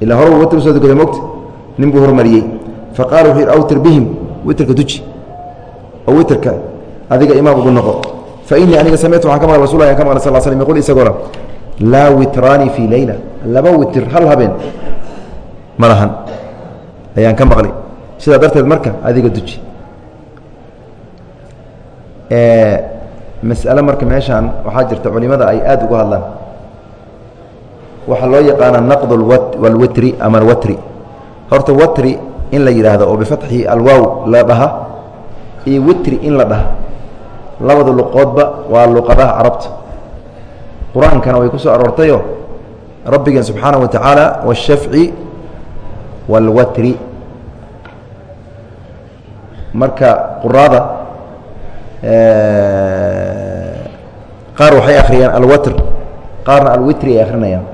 ilaa hore witr u soo dukaday mogta nin buu hormariyey fa qaala wuxuu awtir bihim witrka duji oo witrka adiga imaam ugu noqo fainii aniga samictu waxaan ka maqlay rasul ka maqlay sal slm yqul isagoona laa witraani fii leyla laba witir hal habeen ma ayaan ka maqlay sidaa darteed marka adiga duji mas'ale marka meeshaan waxaa jirta culimada ay aad uga hadlaan waxaa loo yaqaana naqd walwitri ama alwatri horta watri in la yidhaahdo oo bifatxi alwaaw la dhaha iyo witri in la dhaha labada luqoodba waa luqadaha carabta qur-aankana way ku soo aroortayo rabbigeen subxaanaه wa tacaala wالshafci wاlwatri marka quraada qaar waxay akhriyaan alwatr qaarna alwitri ay akhrinayaan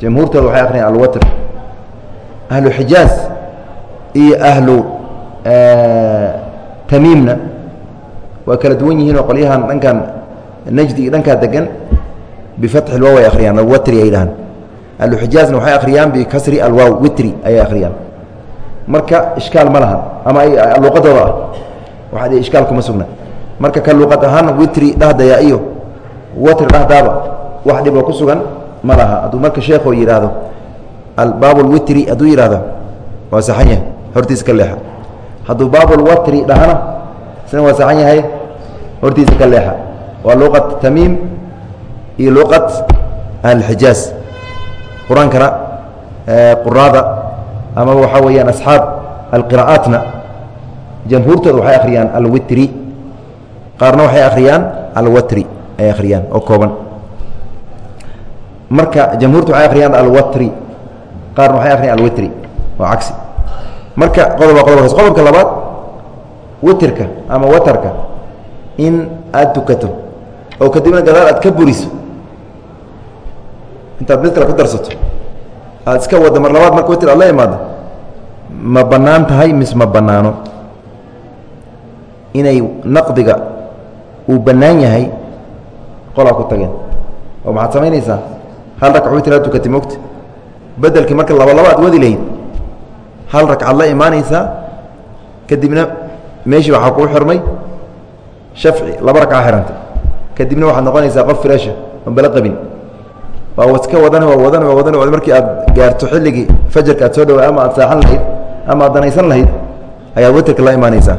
jamhuurtooda waxay akhriyaan alwatr ahlu xijaaz iyo ahlu tamiimna waa kala duwan yihiinoo qolyahan dhankan najdi dhankaa degan bifatxi lwaaw ay akhriyaan alwatri ay dhahaan ahluxijaazna waxay akhriyaan bikasri alwaaw witri ayay akhriyaan. Marka ishkaal ma laha ama luqadooda ah. Waxaa ishkaal kuma sugna. Marka ka luqad ahaan witri dhahdayaa iyo watri dhahdaaba wax dhiboo ku sugan ma laha. Hadduu marka sheekoo yidhaahdo baabulwitri hadduu yidhahdo waa saxan yahay hortiisa ka leexa. Hadduu baabulwatri dhahana isna waa saxan yahay hortiisa ka leexa. Waa luqat tamiim iyo luqat ahlxijaaz qur'aankana quraada ama waxaa weeyaan asxaab alqira'aatna jamhuurtooda waxay akhriyaan alwitri. Qaarna waxay akhriyaan alwatri ay akhriyaan oo kooban. Marka jamhuurta waxay akhriyaan alwatri qaarna waxay akhriyaan alwitri waa cagsi. Marka qodob waa qodobkaas qodobka labaad witirka ama watarka in aad tukato oo kadibna gadaal aad ka buriso. Intaad mid kale ku darsato. Aad iska wadda mar labaad marka witir aad la imaado. Ma bannaan tahay mise ma bannaano. Inay naqdiga uu bannaan yahay qolaa ku tageen. Oo maxaad samaynaysaa? Hal ragca witir aad tukatay mogta bedelkii marka laba laba aad wadi lahayd hal ragcaad la imaanaysaa? Kadibna meeshii waxaa kuu xirmay shafci laba ragca xihantay kadibna waxaad noqonaysaa qof firaasha oon bala qabin waa waska wadan waa wadan waa wadan markii aad gaarto xilligii fajarka aad soo dhawaa ama aad saaxan lahayd ama aad danaysan lahayd ayaad waterka la imaanaysaa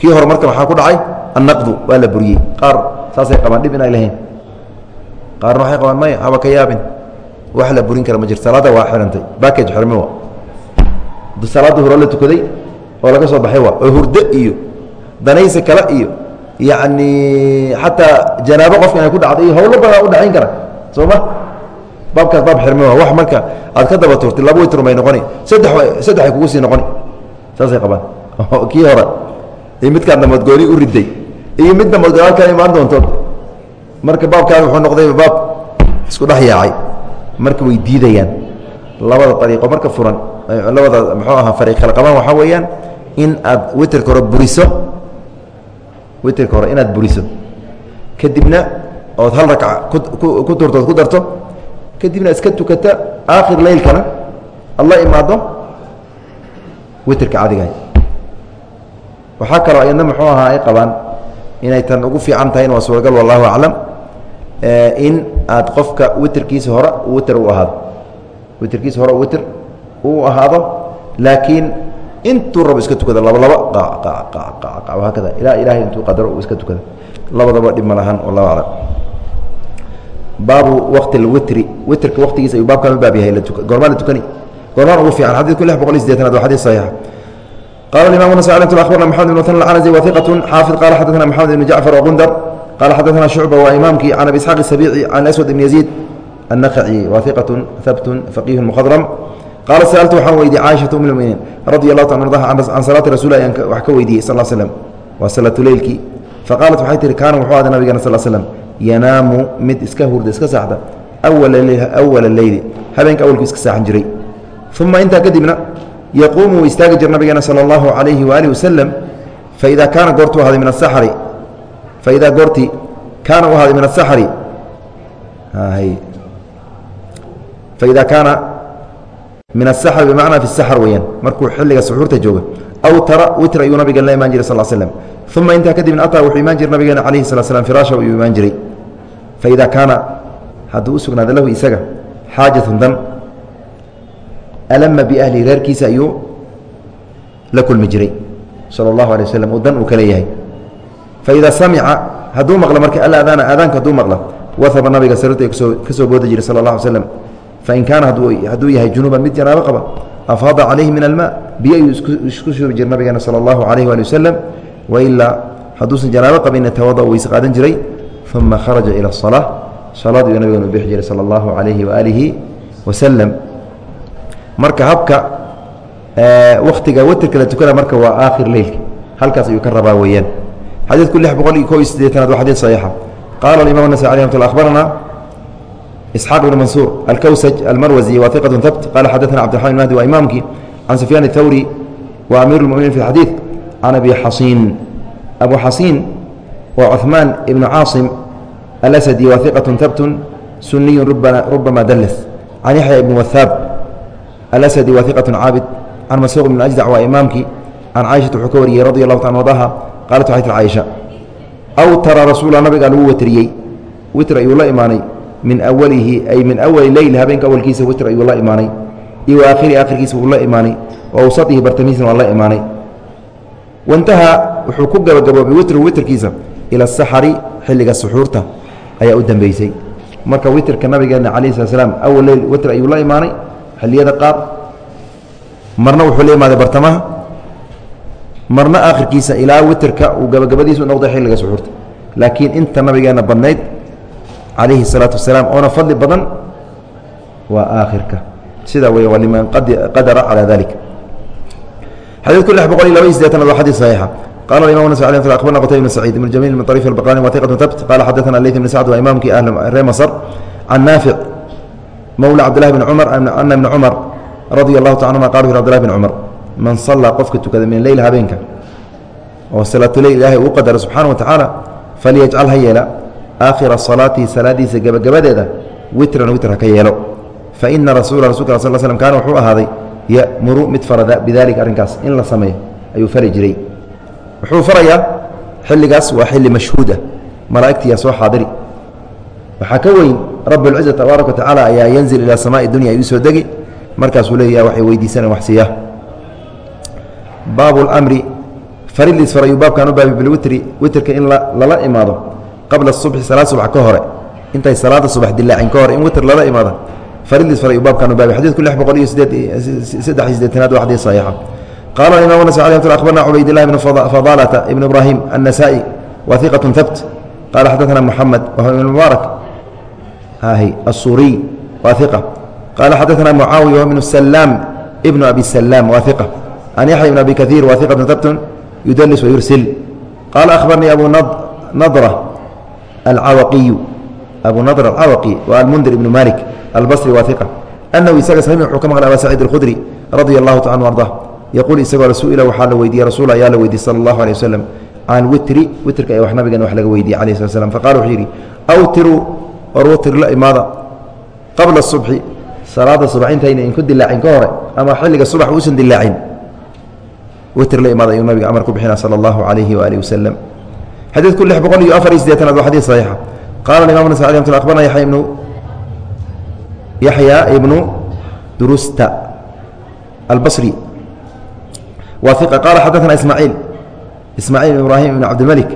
kii hore marka waxaa ku dhacay annaqdu waa la buriyey qaar saasay qabaan dhib inay lahayn qaarna waxay qabaan maya haba ka yaabin wax la burin kara ma jirto salaadda waa xirantay backage xirmi wa salaadda hore la tukaday oo laga soo baxay waa oo hurdo iyo danaysi kale iyo yacni xataa janaabo qofka inay ku dhacdo iyo hawlo badan u dhacayn kara. Soo ma? Baabkaas baab xirmi wa wax marka aad ka daba turtay laba witr bay noqoni. Saddex saddexay kugu sii noqoni. Saasay qabaan. Kii hore. Iyo midkaad namadgooni u riday. Iyo mid kala imaan doonto. Marka baabkaan wuxuu noqday baab isku dhex yaacay. Marka way diidayaan. Labada ariiqo marka furan labada muxuu ahaa fariiq kala qabaan waxaa weeyaan in aad witerka hore buriso witerka hore inaad buriso kadibna ood hal ragca ku turtood ku darto. Kadibna iska tukata aakhir leylkana ad la imaado witerka cadigahay waxaa kaloo ayadna muxuu ahaa ay qabaan inay tan ugu fiican tahay waa suuragal wallahu aclam in aad qofka witerkiisa hore witer u ahaado. Witerkiisa hore witer uu ahaado laakiin intuu rabo iska tukada laba laba haakada ilaa ilahay intuu qadaro uu iska tukada labadaba dhib ma lahan wallahu aclam baabu waqti اwitri witrka waqtigiisa ayuu baabkan u baab yahay goormaa la tukani goormaan ugu fiican xadidku lix boqol iyo sideetanaad waa xadis saxiixa qala imam nas abarna mxamed ibn mutn anasi wahiqat xaafid qala xadana mxamed ibn jacfar waqundar qala xadana shucba waa imaamkii can abi isxaaq isabici can aswad ibn yaziid النخعي واثقة ثبت فقيه مخضرم qaala saaltu waxaan weydiye caaishata ummuminiin radi allahu taala ardaha can salaati rasuul ayaan wax ka weydiiyey sal slm waa salaatuleylkii faqaalat waxay tihi kaana wuxuu ada nabigana sal slm yanaamu mid iska hurda iska saaxda awala leyli habeenka awalku iska saaxan jiray uma intaa kadibna yaquumu istaagi jir nabigeena sal allahu calayhi waaalihi wasalam faidaa kaana goortu ahaaday min asaxri faidaa goortii kaana u ahaaday min asaxri faidaa kaana min asaxr bimacnaa fi saxr weyaan markuu xilliga suxuurta jooga aw tara witr ayuu nabiga la imaan jiray sal slm uma intaa kadibna ataa wuxuu imaan jiray nabigeena calayhi sala slam firaasha ayuu imaan jiray. Faida kaana hadduu u lahu isaga xaajatun dan alama biahlihi reerkiisa ayuu la kulmi jiray. Sala allahu alay waslm uu dan uu ka leeyahay. Faida samica hadduu maqlo marka alaadaana aadaanka hadduu maqla wahaba nabiga sariirta ka soo ka soo boodi jiray sala allah alay slam fain kaana hadduu yahay junuuban mid janaabo qaba afaada calayhi min alma biyo ayuu isku shubi jira nabigeena sala allahu calayh waali wasalam wailaa hadduusan janaabo qabinna tawada weyse qaadan jiray uma kharaja ila asalaa salaad ayuu nabigeena u bixi jiray sala allahu calayhi waaalihi wasalam marka habka wakhtiga waterka la tukada marka waa aakhir leylka halkaas ayuu ka rabaa weeyaan xadiidku lix boqol iyo kob iyo siddeetanaad waa xadiid saxiixa qaala alimam nasai alih mat akhbarana isxaaq bn mansuur alkawsaj almarwazi wahiqat habt qala xadaana cbdiraxman mahdi waa imaamkii can sufyaan اthawri wa amiir اlmuminiin fi xadiid can abi xasiin abu xasiin waa cuثmaan ibnu caasim alasadi wahiqat habtun suniyu rubama dallas can yaxya ibn wahaab alasadi wahiqat caabid can masruuq ibn ajdac waa imaamkii can caaishata wuxuu ka wariyey radi allahu ta adaha qaalat waxay tir caaisha aw tara rasuula nabigaa lagu watriyey witr ayuu la imaanay min awalihi ay min awali leyl habeenka awalkiisa witr ayuu la imaanay. Iyo aakhiri aakhirkiisa wuu la imaanay. Wa awsatihi bartamiisna waa la imaanay. Waintahaa wuxuu ku gabagaboobay witru witrkiisa ila asaxari xilliga suxuurta ayaa u dambeysay. Marka witrka nabigeena calayh slat slam awal leyl witr ayuu la imaanay. Xilliyada qaar marna wuxuu la imaaday bartamaha. Marna aakhirkiisa ilaa witrka uu gabagabadiisu noqday xilliga suxuurta. Laakiin inta nabigeena badnayd calayhi الsalaatu wasalaam oona fadli badan waa aakhirka sida wey waa liman qadara calى dalik xadiidku lix boqol iyo laba iyo sideetanaad waa xadid صaxiixa qala imam nas abarna qtayb bn saciid ibn jamiil min طariif albaqrani wahiqat tabt qala xadaثana leyt bn sacd waa imaamkii reer masr can naafic mowla cabdillahi bn cumar ana ibna cumar radia allahu ta anuma qala abdillahi bn cumar man salaa qofka tukada min leyl habeenka oo salaatuleyl ilaahay uu qadara subxaana wa tacaala falyajcal ha yeela aakhira salaatihi salaadiisa gebagabadeeda witran witr ha ka yeelo. Fa ina rasuula rasulka sal slm kaana wuxuu ahaaday ya'muru mid farada bidalika arrinkaas in la sameeyo ayuu fari jiray. Wuxuu farayaa xilligaas waa xilli mashhuud ah malaa'igtiyaa soo xaadiri. Waxaa ka weyn rabuاlciza tabaaraka wa ayaa yanzil ilaa samaai dunya ayuu soo degi. Markaasuu leeya waxay weydiisanaan wax siiya baabu اlmri faridiis far ayuu baabkan u baabi bilwitri witrka in lala imaado qabla subxi salaad subax ka hore intay salaada subax dilaacin ka hore in witr lala imaada faridiis far ayuu baabkan u baabi xadidku lix boqol iyo sideed saddex iyo sideetanaad waa xadiis saxiixa qala imam nas alي abarna cubaydillahi bn fadalata ibn ibrahim الnasaئي wahiqaة habt qala xadaثna moxamed whuwa ibn mubaarak hahi الsuriy wahiqa qala xadaثna mucaawiya wbn salaam ibn abi salaam wahiqa can yaxya ibn abi kaثiir wahiqaة habtun yudlis wayursil qala akhbarnii abu nadra alcawaqiyu abu nadr alcawaqi wa almundir ibnu malik albasri waa iqa anahu isaga sami wuxuu ka maqlay aba saciid alkhudri radia allahu taala anu yaquul isagoo rasuila waxaa la weydiiyey rasuul ayaa la weydiye sala allahu aleh waslem can witri witrka ee wax nabigan wax laga weydiye alayh slat slam faqala wuxuu yidhi awtiruu war witr la imaada qabla subxi salaada subax intayna inku dilaacin ka hore ama xilliga subax uusan dilaacin witr la imaada ayuu nabiga amar ku bixina sala allahu calayhi waaalih wasalam xadiidku lix boqol iyo afar iyo sideetanaad waa xadii saxiixa qaala imam nasai amt abarna yaya ibnu yaxya ibnu durusta albasri waa qaala xadaana ismaaciil ismaaciil ibraahim ibn cabdilmalik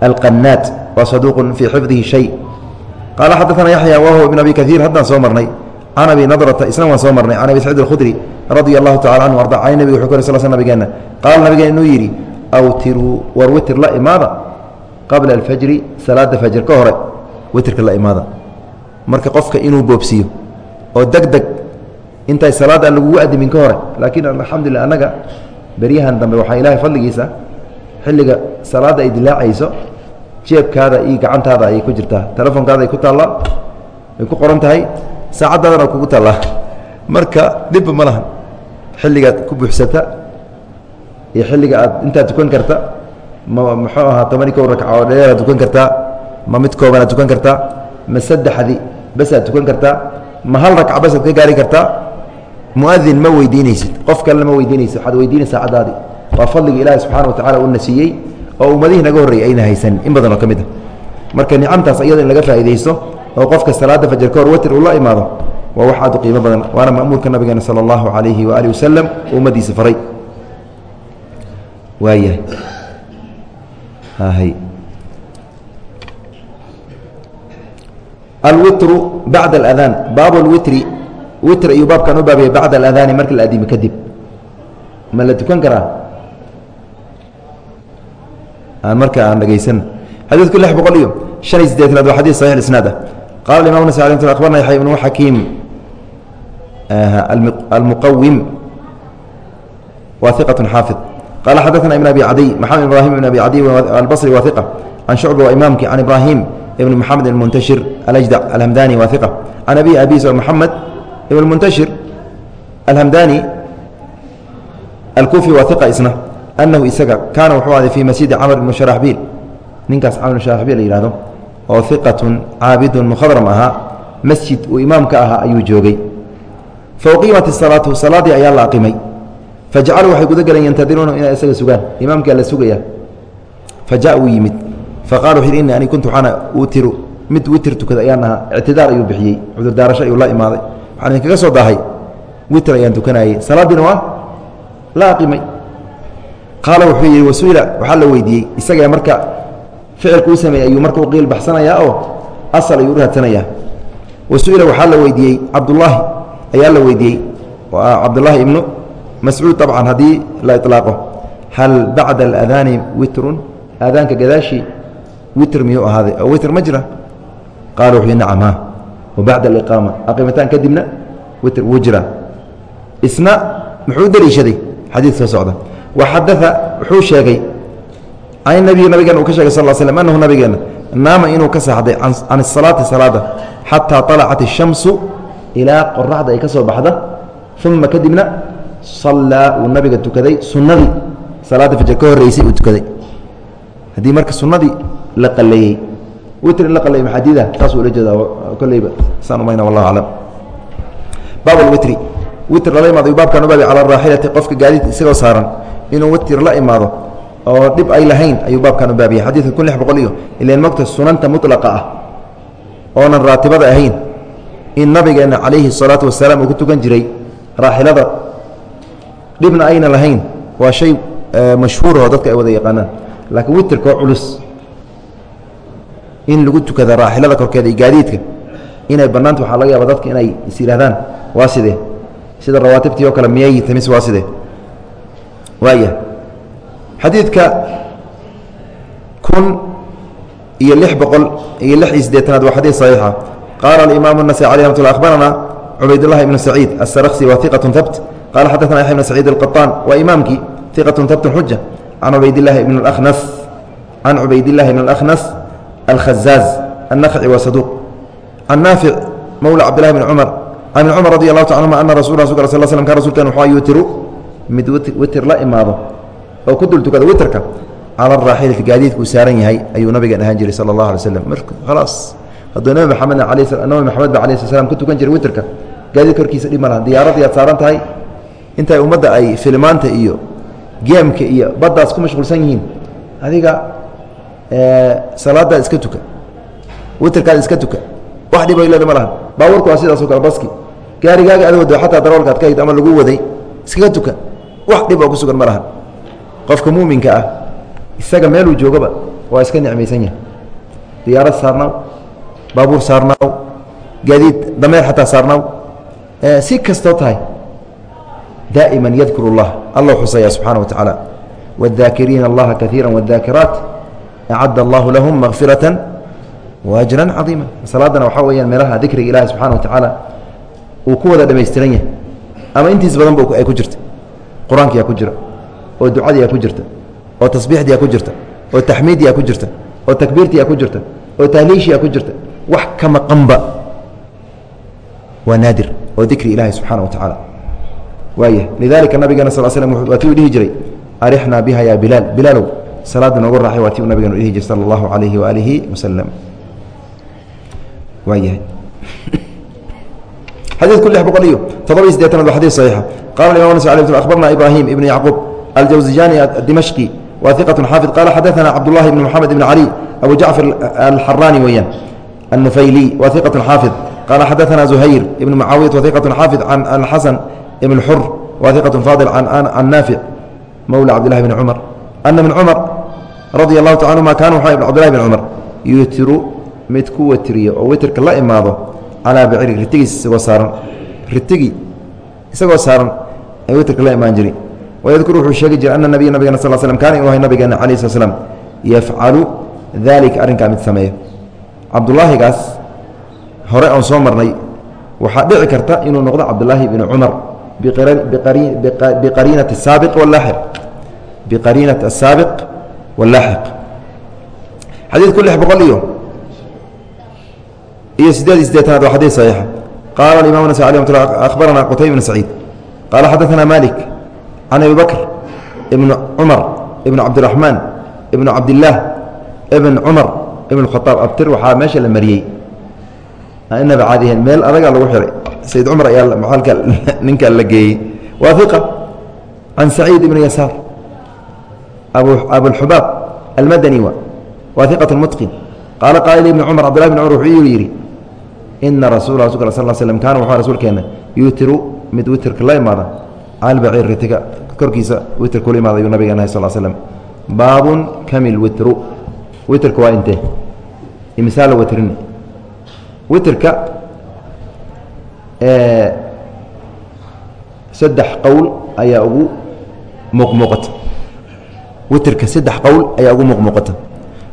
alqanaat waa saduuqun fii xifdihi shay qaala xadaana yaxya wahuwa ibn abi kaiir haddaan soo marnay can abi nadrata isna waan soo marnay can abi saciid alkhudri radia allahu tacala canhu arda can nabiga wuxuu ka sl sl nabigeena qaala nabigeena inuu yidhi awtiruu war witir la imaada qabla alfajri salaada fajr ka hore witrka la imaada. Marka qofka inuu boobsiiyo oo deg intay salaad aan lagugu adimin ka hore laakiin alxamdulillah annaga beryahan dambe waxaa ilaahay fadligiisa xilliga salaadda ay dilaacayso jeebkaada iyo gacantaada ayay ku jirtaa telefonkaada ay ku taallaa ay ku qoran tahay saacaddaadana kugu taallaa. Marka dhibba ma lahan xilligaad ku buuxsata iyo xilliga aad intaad tukan karta ma muxuu ahaa toban iyo kow rakca oo dheeraad tukan kartaa ma mid koobanaad tukan kartaa ma saddexdi basaad tukan kartaa ma hal rakca basaad ka gaari kartaa muadin ma weydiinaysid qof kalena ma weydiinaysid waxaad weydiinay saacaddaadi waa fadliga ilaahi subxana wa tacala uuna siiyey oo ummadihii naga horreeyey ayna haysan in badan oo ka mid a marka nicamtaas iyada in laga faa'iidaysto oo qofka salaadda fajar ka hor watir uu la imaado waa wax aad u qiimo badan waana ma'muurka nabigeena sala allahu calayhi waaalih wasalam ummaddiisa faray. Waayahay. hay alwitru bacda aladaan baabu alwitri. Witr ayuu baabkan u baabiyay bacda aladaani marka la adimo kadib. Ma la tukan karaa? Aan marka aan dhegaysan xadiidku lix boqol iyo shan iyo siddeetanaad waa xadis saxix isnaad. Ah qaala imam nas almt abarna yaxya ibnu xakiim almuqawim waa iqatun xaafid qala xadana ibn abi cadiy maxamed ibrahim ibn abi cadiy albasri waa iqa can shucba waa imaamkii can ibraahim ibn moxamed almuntashir alajdac alhamdani waa iqa can abi abis waa moxamed ibn muntashir alhamdani alkuufi waa iqa isna anahu isaga kaana wuxuu aday fii masjidi camr ibn sharaxbiil ninkaas camr ibn sharaxbiil la yihahdo oo iqatun caabidun mukhadram ahaa masjid uu imaamka ahaa ayuu joogay fa uqiimat salaatu salaadii ayaa la aqimay fajacaluu waxay guda galeen yantadiruuna inay isaga sugaan imaamkaa la sugaya faja wuu yimid faqala wuxu inni ani kuntu waxaana utiru mid witir tukada ayaan ahaa ictidaar ayuu bixiyey cudurdaarasho ayuu la imaaday waxaan idinkaga soo daahay witir ayaan tukanayey salaaddiina waa la aqimay qaala wuxuu yidhi wasuila waxaa la weydiiyey isagaa marka ficilku u sameeyey ayuu marka u qiil baxsanayaa oo asal ayuu u raadsanayaa wasuila waxaa la weydiiyey cabdullaahi ayaa la weydiiyey cabdullaahi ibnu mascuud abcan haddii la ilaaqo hal bacda aladaani witrun? Aadaanka gadaashii witr miyuu ahaaday? Oo witr ma jira? Qaala wuxuu nacam ha wa bacda aliqaama. Kadibna witr wuu jira. Isna muxuu deliishaday xadiid soo socda. Wa wuxuu sheegay can nabiyi nabigeena uu ka sheegay sal slm annahu nabigeena naama inuu ka saaxday can asalaati salaada xataa alacat ishamsu ilaa qoraxda ay ka soo baxda uma kadibna sallaa uu nabiga tukaday sunadii salaadda fajar ka horeysay uu tukaday. Haddii marka sunadii la qaleeyey witr in la qaleeyey maxaadiida saas uu ula jeedaa kolleyba saan umayna wallahu aclam. Baab alwitri witr lala imaado uu baabkan u baabay cala araaxilati qofka gaadiid isagoo saaran inuu witr la imaado oo dhib ay lahayn ayuu baabkan u baabiyay xadiidka kun lix boqol iyo ilan mogta sunanta mulaqa ah oonan raatibada ahayn in nabigeenna calayhi salaatu wasalaam uu ku tukan jiray raaxilada dhibna ayna lahayn waa shay mashhuuroo dadka ay wada yaqaanaan laakiin witrkoo culus in lagu tukada raaxilada korkeeda iyo gaadiidka inay bannaanta waxaa laga yaaba dadka inay is yidhahdaan waa sidee sida rawaatibtii oo kale miyay tamis waa sidee waaya xadiidka kun iyo lix boqol iyo lix iyo siddeetanaad waa xadiid saxiixa qaala alimaamu الnasaي alي ramat lla akhbarana cubaydullahi ibnu saciid asarksi wa iqaة habt qala xadaثna yaxya ibn saciid الqaطaan waa imaamkii iqaة habt xuja can cubaydillahi ibn اlأkhnas can cubaydillahi bn اlأkhnas alkhazaaz الnakci wa saduuq can naafic mowla cabdillahi bn cumar can ibn cumar radi allahu ta anhuma ana rasul sl sl slm kan rasulkan wuxuu yutiru mid witir la imaado oo ku dul tukada witrka cala araaxilati gaadiidka uu saaran yahay ayuu nabigan ahaan jiray sala allah alay slam mar khalaas hadduu nabi maxamedna nabi maxamed ba alayh sl slam ku tukan jiray witrka gaadiid korkiisa dhib ma laha diyaaradiiad saaran tahay intay ummadda ay filmaanta iyo geemka iyo baddaas ku mashquulsan yihiin adiga salaadaad iska tuka witrkaad iska tuka wax dhibo ilada ma laha baabuurku waa sidaaso kale baski gaarigaaga ad wado xataa daroolka ad ka hayd ama lagu waday iskaga tuka wax dhib oo ku sugan ma laha qofka muuminka ah isaga meeluu joogaba waa iska nicmaysan yahay. Diyaarad saarnaaw baabuur saarnaaw gaadiid dameer xataa saarnaaw si kastoo tahay daa'ima yadkuru اllah alla xusaya subxaana wa tacaala wاdaakiriina allaha kaiira wاdaakiraat acadda allahu lahum makfirata waajran cadiima salaadana waxaa weyaan meelaha dikriga ilahi subxana wa tacaala uu ku wada dhamaystiran yahay ama intiis badan ba ay ku jirta qur-aankiyaa ku jira oo ducadiyaa ku jirta oo tasbiixdiyaa ku jirta oo taxmiiddiyaa ku jirta oo takbiirtiyaa ku jirta oo tahliishiyaa ku jirta wax ka maqanba waa naadir oo dikri ilaahi subxaana wa tacaala waaya lidalika nabigeena sal slm waa ti u dhihi jiray arixnaa biha ya bilaal bilaalow salaada noogu raaxay waa ti uu nabigeenu dhihi jiray sala allahu calayhi waaalihi wasalam waayahay xadiidku lix boqol iyo toddoba iyo sideetanaad waa xadid saxiixa qala imam nas alay akhbarna ibrahim ibn yacquub aljawزijani adimashqi wa iqat xaafid qala xadaثana cabdullahi ibn moxamed ibn cali abu jacfar alxarani weeyaan النفyلي وثقة xاaفظ قال xdثna زhير بن معاaوية وثقة xاaفظ ibn xur waa iqat faadil can naafic mowla cabdilahi bn cumar ana ibn cumar radia allahu taca anuma kaana waxa cabdilahi bn cumar yuutiru mid ku watriya oo witrka la imaado calaa baciri ritigiis isagoo saaran. Ritigi isagoo saaran ay witrka la imaan jiri wayadkuru wuxuu sheegi jiray ana nabiya nabigana sal slm kana inu ahay nabigeena calaih sl slam yafcalu daalika arrinkaa mid sameeya cabdulaahigaas hore oon soo marnay waxaa dhici karta inuu noqdo cabdulaahi bni cumar biqariinati الsaabiq wاlaaxiq biqariinati الsaabiq wاlaaxiq xadiidku lix boqol iyo iyo sideed iyo sideetanaad waa xadيث صaxiixa qaala اimam nas alي mat akhbarana qutayb bn saciid qaala xadaثna malik can abi bakr ibn cumar ibn cabdiraحmaan ibn cabdilaah ibn cumar ibn khaaab abtir waxaa meesha la mariyey inaba caadihen meel adagaa lagu xihay sayid cumar ayaa maalka ninka la geeyey. Waa iqa can saciid ibn yasaar. Abulxubaab almadani wa waa iqat mutqin qaala qaala ibn cumar cabdillahi bn cumar wuxuu yidhi ina rasuula rasulka sal slm kaana wuxuu rasuulkeena yuutiru mid witrka la imaada cala ritiga korkiisa witrka ula imaada ayuu nabigeena sal slm baabun kamil witru. Witrka waa intee? Imisaa la witrka saddex qowl ayaa ugu muuqmuuqata witrka saddex qowl ayaa ugu muuqmuuqata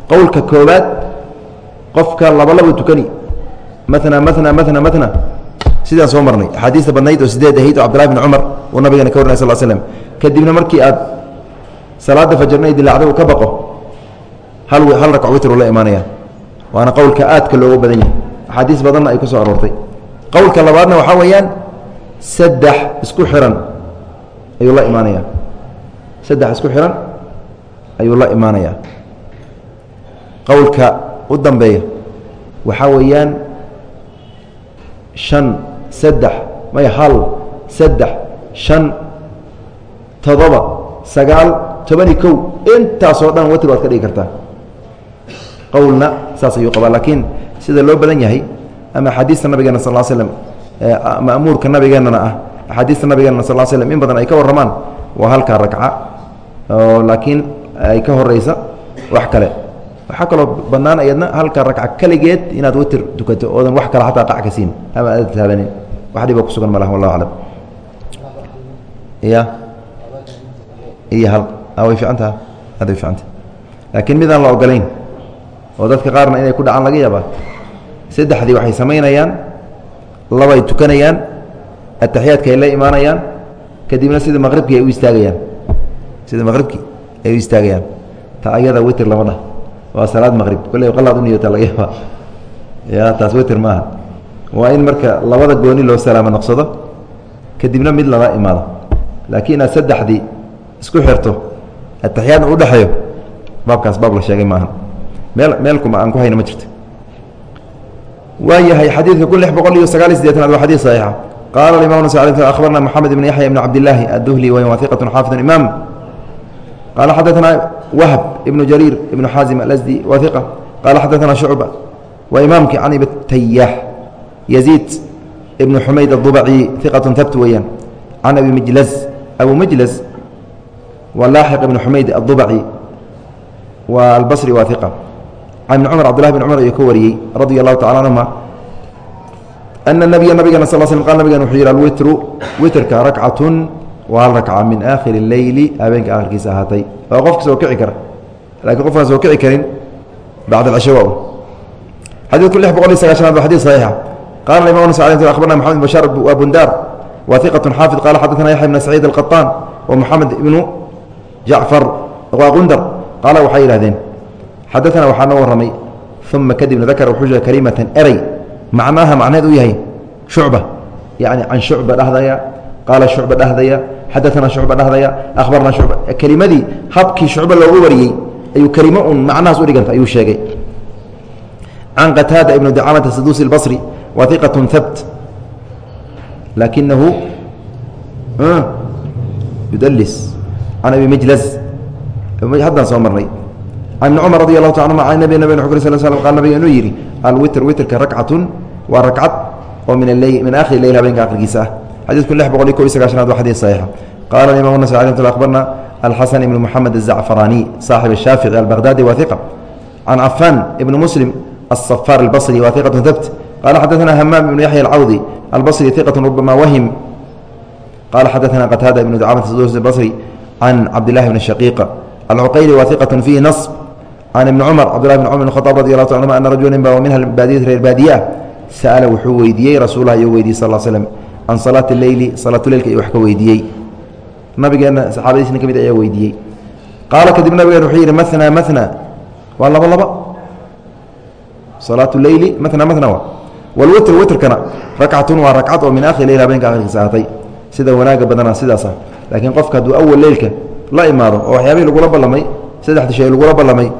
qowlka koobaad qofka laba tukani mana mana mana mana sidaan soo marnay axaadiista badnayd oo sideed ahayd oo cabdillahi bn cumar uu nabigana ka warnay sal slm kadibna markii aad salaada fajarnay dilaacda uu ka baqo hal hal ragco witr la imaanaya waana qowlka aadka looga badan yahay axaadiis badanna ay ku soo aroortay. Qowlka labaadna waxaa weeyaan saddex isku xiran ayuu la imaanaya saddex isku xiran ayuu la imaanayaa. Qowlka u dambeeya waxaa weeyaan shan saddex may hal saddex shan todoba sagaal tobani kow intaasoo dhan watr waad ka dhigi kartaa. Qowlna saas ayuu qabaa laakiin sida loo badan yahay ama axaadiista nabigeena sal l slm ma'muurka nabigeennana ah axaadiista nabigeenna sal slm in badan ay ka warramaan waa halkaa ragca oo laakiin ay ka horeysa wax kale. Waxaa kaloo bannaan ayadna halkaa ragca keligeed inaad witr tukato oodan wax kale xataa qac ka siin ama aada taabanin wax dhiba kusugan ma laha wallahu aclam. Ya iyo hal. Way fiicantaha aad way fiicanta laakiin midaan la ogolayn oo dadka qaarna inay ku dhacaan laga yaabaa saddexdii waxay samaynayaan labay tukanayaan ataxiyaadka ay la imaanayaan kadibna sida maqribkii ay u istaagayaan. Sida maqribkii ay u istaagayaan. Ta ayada witr lama dhah waa salaad maqrib. Kolley qalaad u niyota laga yaaba. Ya taas witer maaha waa in marka labada gooni loo salaamo noqsado kadibna mid lala imaado. Laakiin inaad saddexdii isku xirto ataxiyaadna u dhexeeyo baabkaas baab la sheegay maaha meel meelkuma aan ku hayno ma jirto. Waayahay xadiidka kun lix boqol iyo sagaal sideetanaad waa xadii saxiixa ah. qaala alimam nas akhbarna moxamed ibn yaxya ibn cabdillaahi adduhli wa wahiqatun xaafid imaam. Qaala xadaanaa wahb ibnu jariir ibnu xaazim alasdi wahiqa qaala xadaanaa shucba waa imaamkii can ibtayaax yaziid ibnu xumayd adubaci iqatun habt weeyaan. Can abi mijlas abu mijlas waa laaxiq ibnu xumayd adubaci waa albasri waa can cumar cbdullahi bn cumar ayuu ka wariyey radia allahu tacala anhuma ana nabiya nabigana sal sl qal nabigan wuxuu yidhi alwitru witrka rakcatun waa hal rakca min aakhiri leyli habeenka akhirkiisa ahaatay waa qofka soo kici kara lakiin qofkaan soo kici karin bacd alcisha waa xadiidku lix boqol iyo sagaashanaad waa xadid saxiixa qala imam nas abarna maxamed bn bashaar waa bundaar wa iqatun xaafid qala xadaثna yaxya bn saciid alqaطaan wa moxamed ibnu jacfar waa qundar qaala waxay yidhahdeen xadaana waxaa noo warramay uma kadibna dakara wuxuu sheegay kalimatan eray macnaaha macneed uu yahay shucba yacni can shucba dhahdaya qaala shucba dhahdaya xadaana shucba dhahdaya ahbarna shucba kelimadii habkii shucba loogu wariyey ayuu kelimo un macnahaas u dhiganta ayuu sheegay can qataada ibnu dacamata saduusi اlbasri wa iqatun habt yudalis can abi mijlas haddaan soo marnay n cmr radi alahu ta anuma an nabina nabg sl sl qal nabiga inuu yidhi alwitr witrka rakcatun waa ragcad oo min aleyl min akhiri leyl habeenka akhirkiisa ah xadiidku lix boqol iyo kob iyo sagaashanaad wa xadiis saxiixa qaala imam nasai raxmtullah akhbarna alxasan ibn moxamed azacfaraniy saaxib ashaafici albaghdadi wa iqa can cafan ibn muslim asafaar albasri wa iqatun habt qala xadaana hamaam ibnu yaxya alcawdi albasri iqatun rubama wahim qala xadaana qataada ibnu ducamat basri can cabdilahi bni shaqiiqa alcuqayli wa iqatun fiihi nasb an ibni cumar cabdulahi bn cumar bn khaaab radi allah ta ana rajula ba minha baadiyati reer baadiyaa sa'ala wuxuu weydiiyey rasuulah iyou weydiye sal slm can salaati leyli salaatuleylka iyo wax ka weydiiyey nabigeenna saxaabadiisna ka mid ayaa weydiiyey qaala kadib nabigeena wuxuu yidhi manaa manaa waa labo laba salaatu leyli manaa mana waa walwitr witrkana rakcatun waa ragcad oo min akhiri leyl habeenka akhirkiisa ahatay sida wanaaga badana sidaas ah laakiin qofka hadduu awal leylka la imaado oo waxyaabihii lagula ballamay saddexda shay lagula ballamay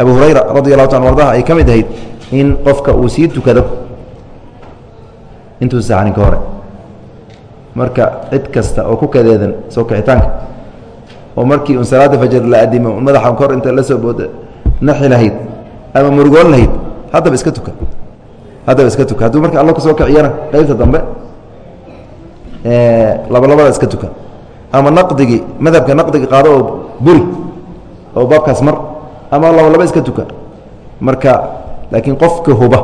abu hurayra radi allahu ta ardaha ay ka mid ahayd in qofka uu sii tukado intuu saaxanin ka hore. Marka cid kasta oo ku kadeedan soo kixitaanka oo markii un salaada fajar la adimo un madaxa kor inta la soo booda naxi lahayd ama murugoon lahayd haddaba iska tuka. Haddaba iska tuka. Hadduu marka allo ka kiciyana qaybta dambe labalabada iska tuka. Ama naqdigii madhabka naqdigi qaado oo buri oo baabkaas mar ama labalaba iska tuka. Marka laakiin qofka huba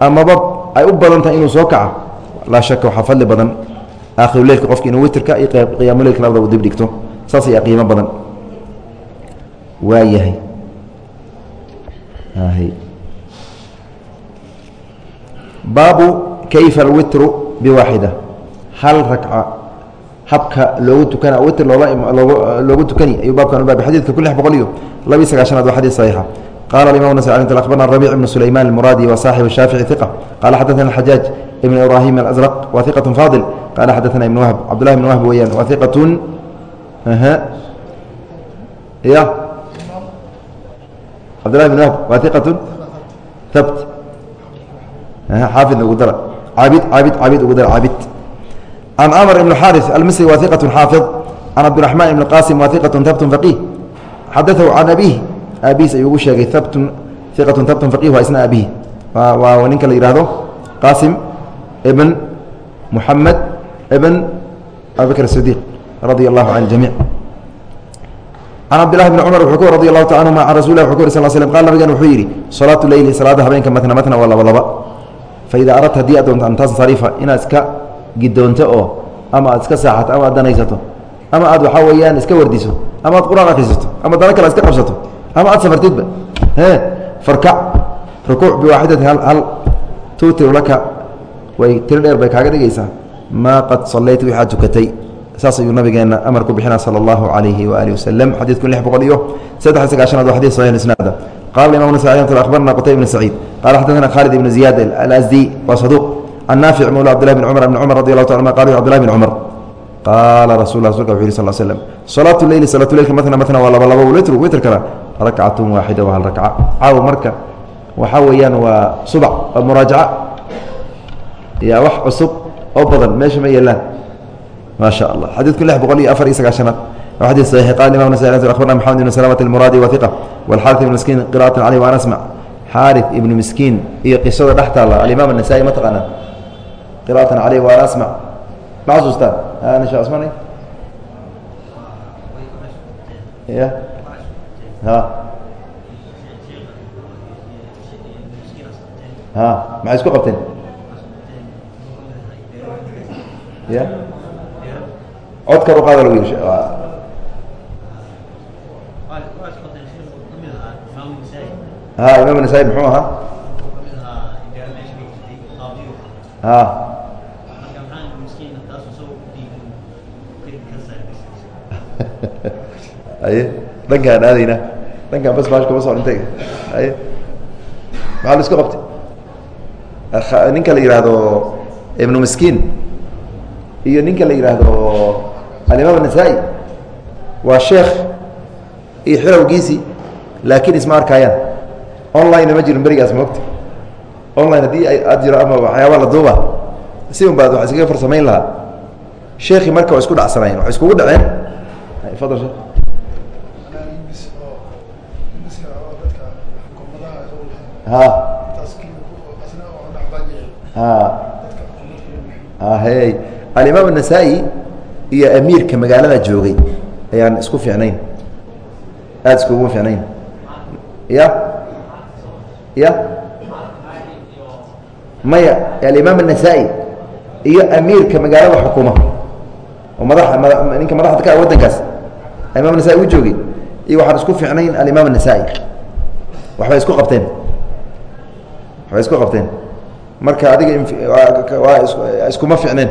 amaba ay u badan tahay inuu soo kaca laa shaka waxaa fadli badan aakhiruleilka qofka inuu witrka iyo qiyaamuleilka labada u dib dhigto saas ayaa qiimo badan. Waa yahay baabu kayfa alwitru biwaaxida hal rakca habka loogu tukana witr loogu tukani ayuu baabkan ubaabay xadidka ku lix boqol iyo labiyi sagaashanaad waa xadid saxiixa. Qala imam nas akhbarna rabic ibn sulayman almuradi wa saaxib shaafici iqa qala xadaثana xajaaj ibn ibrahim alazraq wa iqat fadil qala xadaثana ibn wahb cabdullahi ibn wahb weyaan wa iqatun ya cabdullahi ibn wahb wa iqatun habt xaafidna ugu dara. Caabid caabid caabid ugu dara caabid can amr ibn xaariث almisri wa iqat xaafid can cabdiraxman ibn qasim wa iqat habtun faqih xadaثahu can abih aabihiis ayuu ugu sheegay habtun iqatun habtun faqih waa isna aabihi waa ninka la yidhaahdo qasim ibn muxamed ibn abubakr sidiq radia allahu can jamiic can cabdillahi bni cumar wuxuu ka radi allahu ta anhuma can rasul lah wuxu ka wari sal slm qal nabigan wuxuu yidhi salaatu leyli salaada habeenka matna matna waa laba laba faida aradta haddii aad doonto an tansarifa inaad iska gidoonto oo ama aad iska saaxato ama aad danaysato ama aad waxaa weeyaan iska wardiso ama aad qur'aan akhrisato ama dana kale iska qabsato ama aad safartidba e farkac rukuuc biwaaxidati hal hal tuutiru laka way tiro dheer bay kaaga dhigaysaa. Maa qad sallayta wixi aad tukatay saas ayuu nabigeena amar ku bixina sala allahu calayhi waaalih wasalam xadiidku lix boqol iyo saddex sagaashanaad waa xadid saxiix isnaada qala imam nasai abarna qutayb ibn saciid. Qala xadana khalid ibn ziyad alasdi waa saduuq can naafic mawla cbdillahi bn cumar ibn cumar radi allahu ta anuma qala cbdillahi bn cumar qaala rasul rasulka wuxu yhi sal slm salaatu leyli salaatuleylka matna matna waa laba labo witru witrkana rakcatun waaxida waa hal rakca caaw marka waxaa weeyaan waa subac waa muraajaca ya wax cusub oo badan meesha ma yeelaan ma sha allah xadiidku lix boqol iyo afar iyo sagaashanaad waa xadii saxiix qala imam maxamed ibn salamat almuraadi wa hiqa walxarit ibn miskiin qira'atan caleyh waan asmac xaarith ibnu miskiin iyo qisada dhex taalla alimaam anasai ma taqaanaa qira'atan caleyh waan asmac ma xasuustaan shee cusmaan ya ha ha maxay isku qabteen? Ya cod kar uqaada lagu yiri ha imaam nasaa-i muxuu ahaa? Ha aye. Dhankaan aadaynaa dhankaan bas bash kama soo dhintay. Aye. Maxaa la isku qabtay? Ninka la yidhaahdo ibnu miskiin iyo ninka la yidhaahdo alimaam nasaa-i waa sheekh iyo xilowgiisii laakiin isma arkayaan. Online ma jirin berigaas moogta online haddii aad jiro ama waxyaaba la duuba si un baad wax iskaga farsamayn lahaa. Sheekhi marka waa isku dhacsanayen waa iskugu dhaceen. Fadal alimaam النasaa-i iyo amiirka magaalada joogay ayaan isku fiicnayn aada iskugu fiicnayn ya ya maya alimaam النasaa-i iyo amiirka magaalada xukuma oo madaxa ninka madaxda ka wadankaas imam النasaa-i u joogay iyo waxaan isku fiicnayn alimaam النasaa-i waxbay isku qabteen waxay isku qabteen. Marka adiga iskuma ficneen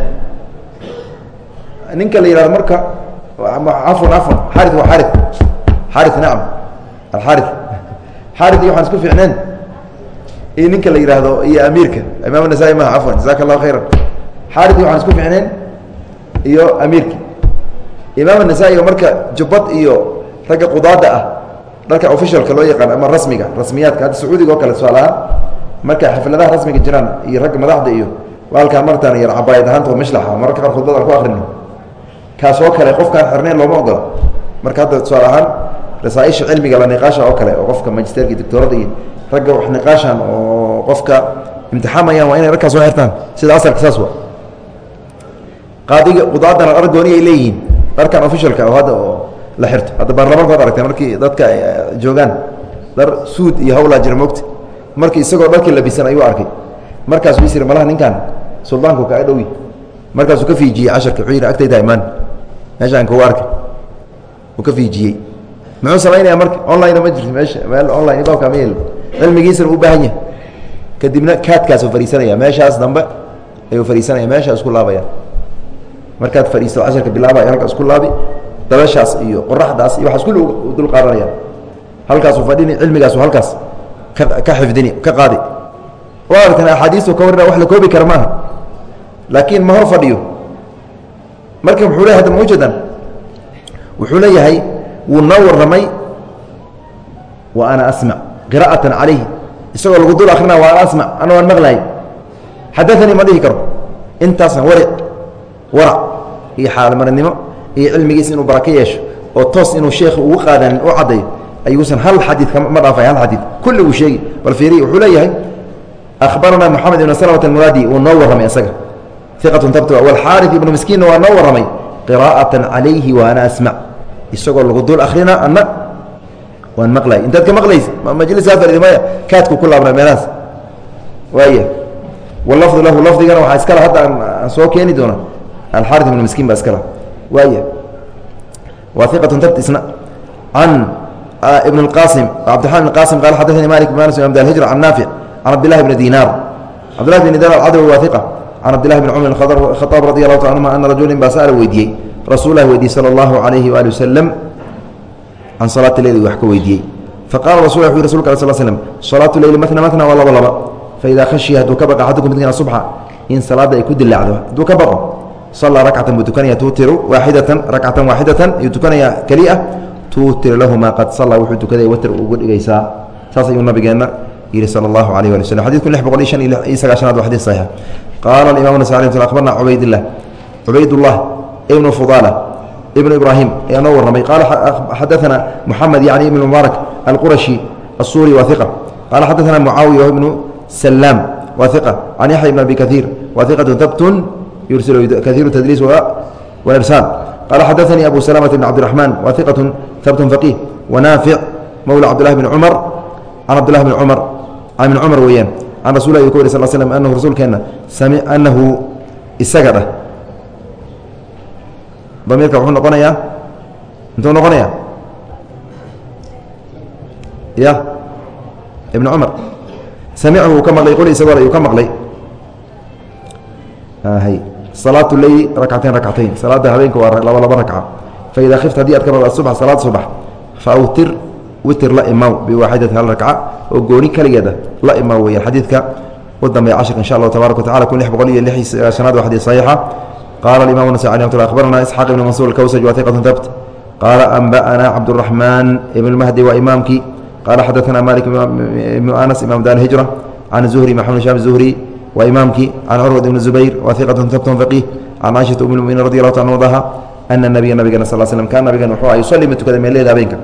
ninka la yihahdo marka afun afun xari waa xari xari nacam alxari xari iyo waxaan isku ficneen iyo ninka la yihahdo iyo amiirka imaam nasaa-i maha afwan jazaaka allahu khayra xari iyo waxaan isku ficneen iyo amiirka imaam nasaa-i marka jubbad iyo ragga qudaada ah dharka officialka loo yaqaan ama rasmiga rasmiyaadka hadda sacuudiga oo kale tusaalahaan marka xafladaha rasmiga jiraan iyo ragga madaxda iyo halkaa martaan yar cabaayad ahaanta oo mishlaxa mararka qaar khudbad aan ku akrino kaas oo kale qofkaan xirneyn looma ogola. Marka hadda tusaale ahaan rasaaisha cilmiga la niqaasha oo kale oo qofka magisterka doctoorada iyo ragga wax niqaashan oo qofka imtixaamayaan waa inay ragkaa soo xirtaan. Sida asalka saas wa qaadiga qudaadana dhar gooni ay leeyihiin dharkan officialka oo hadda oo la xirto. Hadda baarlamaankood aragtay markii dadka joogaan dhar suud iyo hawlaa jira mogta markii isagoo dharkii labisan ayuu arkay. Markaasuu is yiri malaha ninkan suldaanku kaa dhowi. Markaasuu ka fiijiyey casharka wuxuu yidhi agtayda imaan. Meeshaan kugu arkay. Uu ka fiijiyey. Muxuu samaynaya marka online ma jirto meesha meel online baabkaa ma yeelin. Cilmigiisana u baahan yahay. Kadibna kaadkaasuu fariisanaya meeshaas dambe ayuu fariisanaya meeshaa isku laabaya. Markaad fadhiisto casharka bilaabaya halkaa isku laabi. Dabashaas iyo qoraxdaas iyo waxaas kulli dul qaadanaya halkaasuu fadhini cilmigaasu halkaas ka xifdini ka qaadi. Waa aragtan axaadiistu ka warina wax la koobi kara maaha. Laakiin ma hor fadhiyo. Marka muxuu leeyahay hadda ma ujeedan wuxuu leeyahay wuu noo warramay wa ana asmac qira'atan calayhi. Isagoo lagu dul akrinaa wa ana asmac ana waan maqlahay. Xadaanii ma dhihi karo. Intaasna waric warac iyo xaalmarinimo iyo cilmigiis inuu barako yeesho oo toos inuu sheekhu ugu qaadanin u caddayo ayuusan hal xadii ma dhaafay hal xadii kulli uu sheegi bal fiiriy wuxuu leeyahay akhbaranaa moxamed ibn slmt almuraadi wuu noo warramay isaga. Iqatun tabt walxaari ibnu miskiinna waa noo warramay qiraa'atan calayhi wa ana asmac isagoo lagu dul akhrina anna waan maqlay. Intaad ka maqlaysa majlisaa fadhidi maya kaadku ku laabnay meelahaas. Waaya walafdu lahu lafdigana waxaa iskala hadda aan soo keeni doona alxaari ibnu miskiin baa iskala. Waaya waa iqatun tabt isna can بن القاسم عبدالرحمن بن القاسم قال حدثني مالك بن انس بن الهجرة عن نافع عن عبد الله بن دينار عبد الله بن دينار العدوي واثقة عن عبد الله بن عمر الخطاب رضي الله تعالى عنهما أن رجل با سأل ويديey رسول الله ويديey صلى الله عليه وآله وسلم عن صلاة الليل wax ka weydiiyey faqala rasul wu rasulka al sl slm salaatu leyli matna matna waa laba laba faidaa khashiya hadduu ka baqa axadukum midkiina subxa in salaadda ay ku dilaacdo hadduu ka baqo sallaa rakcatan buu tukanaya tuutiru waaxidatan rakcatan waaxidatan ayuu tukanayaa keli ah tuutir lahu maa qad sallaa wuxuu tukaday watr ugu dhigaysaa. Saas ayuu nabigeenna yihi sala allahu alayh wali slm xadidku lix boqol iyo iyo sagaashanaad waa xadid saxiix. Qaala alimam nasai akhbarna cubaydillah cubaydullah ibnu fudaala ibnu ibraahim. Ayaa noo warramay qaala xadaana muxamed yacni ibn mubaarak alqurashi الsuri wa iqa qaala xadaana mucaawiya ibnu salaam wa iqa can yaxya ibn abi kaiir wa iqatu dabtun yursil kaiiru tadliis wabsaan qaala xadaanii abu salamata bn cabdiraxmaan wa iqatu habtun faqih wanaafic mowla cabdillahi bn cumar can cabdillahi bn cumar can ibn cumar weeyaan can rasul yu ka wari sal slm anahu rasuulkeenna anahu isaga dhah damiirka wuxuu noqonayaa intuu noqonaya ya ibn cumar samichu ka maqlay qoli isagoo ayuu ka maqlay salaat leyli rakcatain rakcatayn salaada habeenka waa laba laba rakca faida khifta haddii aad ka baba suba salaad subax fawtir witir la imaw biwaaxidati hal rakca oo gooni keligeeda la imaw weya xadiidka u dambeeya cashirka insha allahu tabarak watacala kun lix boqol iyo lix shanaad waa xadiid saxiixa. Qaala alimamu nasai alih atulah akhbarana isxaaq ibn mansuur alkawsaj waa hiqatun tabt qaala anba'ana cabduraxmaan ibn lmahdi waa imaamkii qaala xadaana malik ibnu anas imam daar hijra. Can zuhri maxamed sham zuhri waa imaamkii can curwat ibni zubayr wa iqatun sabtun faqiih can caaishata um muminiin radi allahu taala adaha ana nabiya nabigana sal slm kaan nabigan wuxuu aha yusallii mid tukada meeleyda habeenka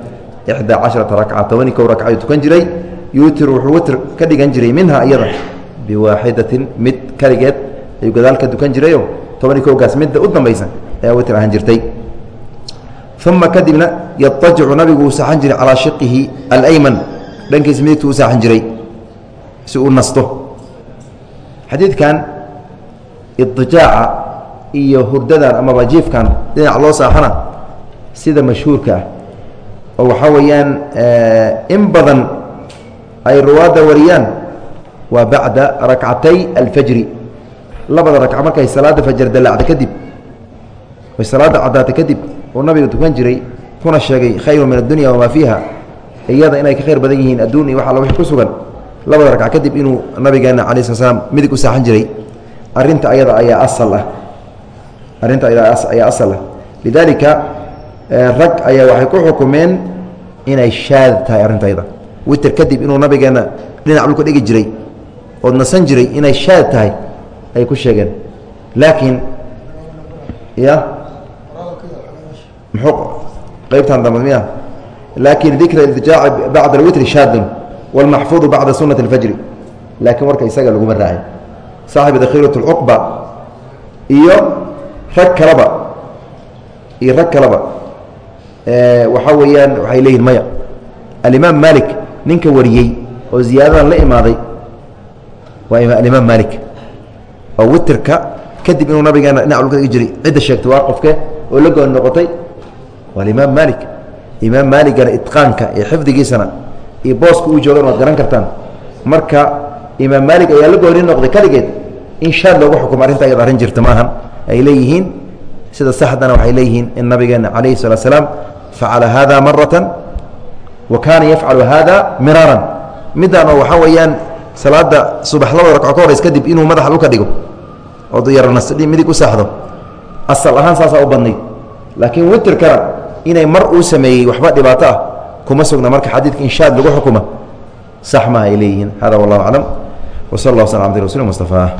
ixdaa casharata ragca tobani kow ragca ayuu tukan jiray. Yuutir wuxuu witr ka dhigan jiray minha iyada. Biwaaxidatin mid kaligeed ayuu gadaal ka dukan jirayo tobani kowgaas midda u dambaysa ayaa witr ahaan jirtay. Uma kadibna yatajicu nabigu uu saaxan jiray calaa shiqihi alayman. Dhankiisa midigtu u saaxan jiray? Si uu nasto xadiidkan idijaaca iyo hurdadan amaba jiifkan dhinac loo saaxana sida mashhuurka ah. Oo waxaa weeyaan in badan ay ruwaadda wariyaan waa bacda rakcatay alfajri. Labada ragc markay salaada fajar dalaacda kadib oy salaada caddaata kadib uu nabiga tukan jiray kuna sheegay khayru min addunya wamaa fiiha iyada inay ka khayr badan yihiin adduun iyo wax alla wix ku sugan labada ragc kadib inuu nabigeena calayi sla slam midig u saaxan jiray arrinta ayada ayaa asal ah. Arrinta ayada ayaa asal ah. Lidaalika rag ayaa waxay ku xukumeen inay shaad tahay arrinta ayada witer kadib inuu nabigeena dhinac dhulka dhigi jiray ood nasan jiray inay shaad tahay ay ku sheegeen. Laakiin ya? Mxuu qaybtan dambe miya? Laakin dikra iltijaaci bacda alwitri shaadun wاlmaxfuudu bacda sunati اlfajri laakiin warka isaga laguma raacay saaxibu dakhiirat اlcuqba iyo rag kaleba iyo rag kaleba waxaa weeyaan waxay leeyihin maya alimaam malik ninka wariyey oo ziyaadadan la imaaday waa alimaam malik oo witrka kadib inuu nabigeena dhinac ulka dhigi jiray cidda sheegtay waa qofke oo la gooni noqotay waa alimaam maalik imaam maaligana itqaanka iyo xifdigiisana iyo booska uu joogan waad garan kartaan. Marka imaam maalig ayaa la gooni noqday kaligeed in shaad loogu xukumo arrinta ayad arrin jirta maahan. Ay leeyihiin sida saxdana waxay leeyihiin in nabigeena calayhi salaa slaam facala hada maratan wa kaana yafcalu hada miraaran. Midaan oo waxaa weeyaan salaada subax labada ragco ka horeys kadib inuu madaxa dhulka dhigo oo yarnasdhi midig u saaxdo asal ahaan saasaa u badnayd. Laakiin witrkana inay mar uu sameeyey waxba dhibaato ah kuma sugna marka xadiidka inshaad lagu xukuma. Sax maaha ay leeyihiin. Hada wallahu aclam. Wsal allah sl abdi rasul mustafa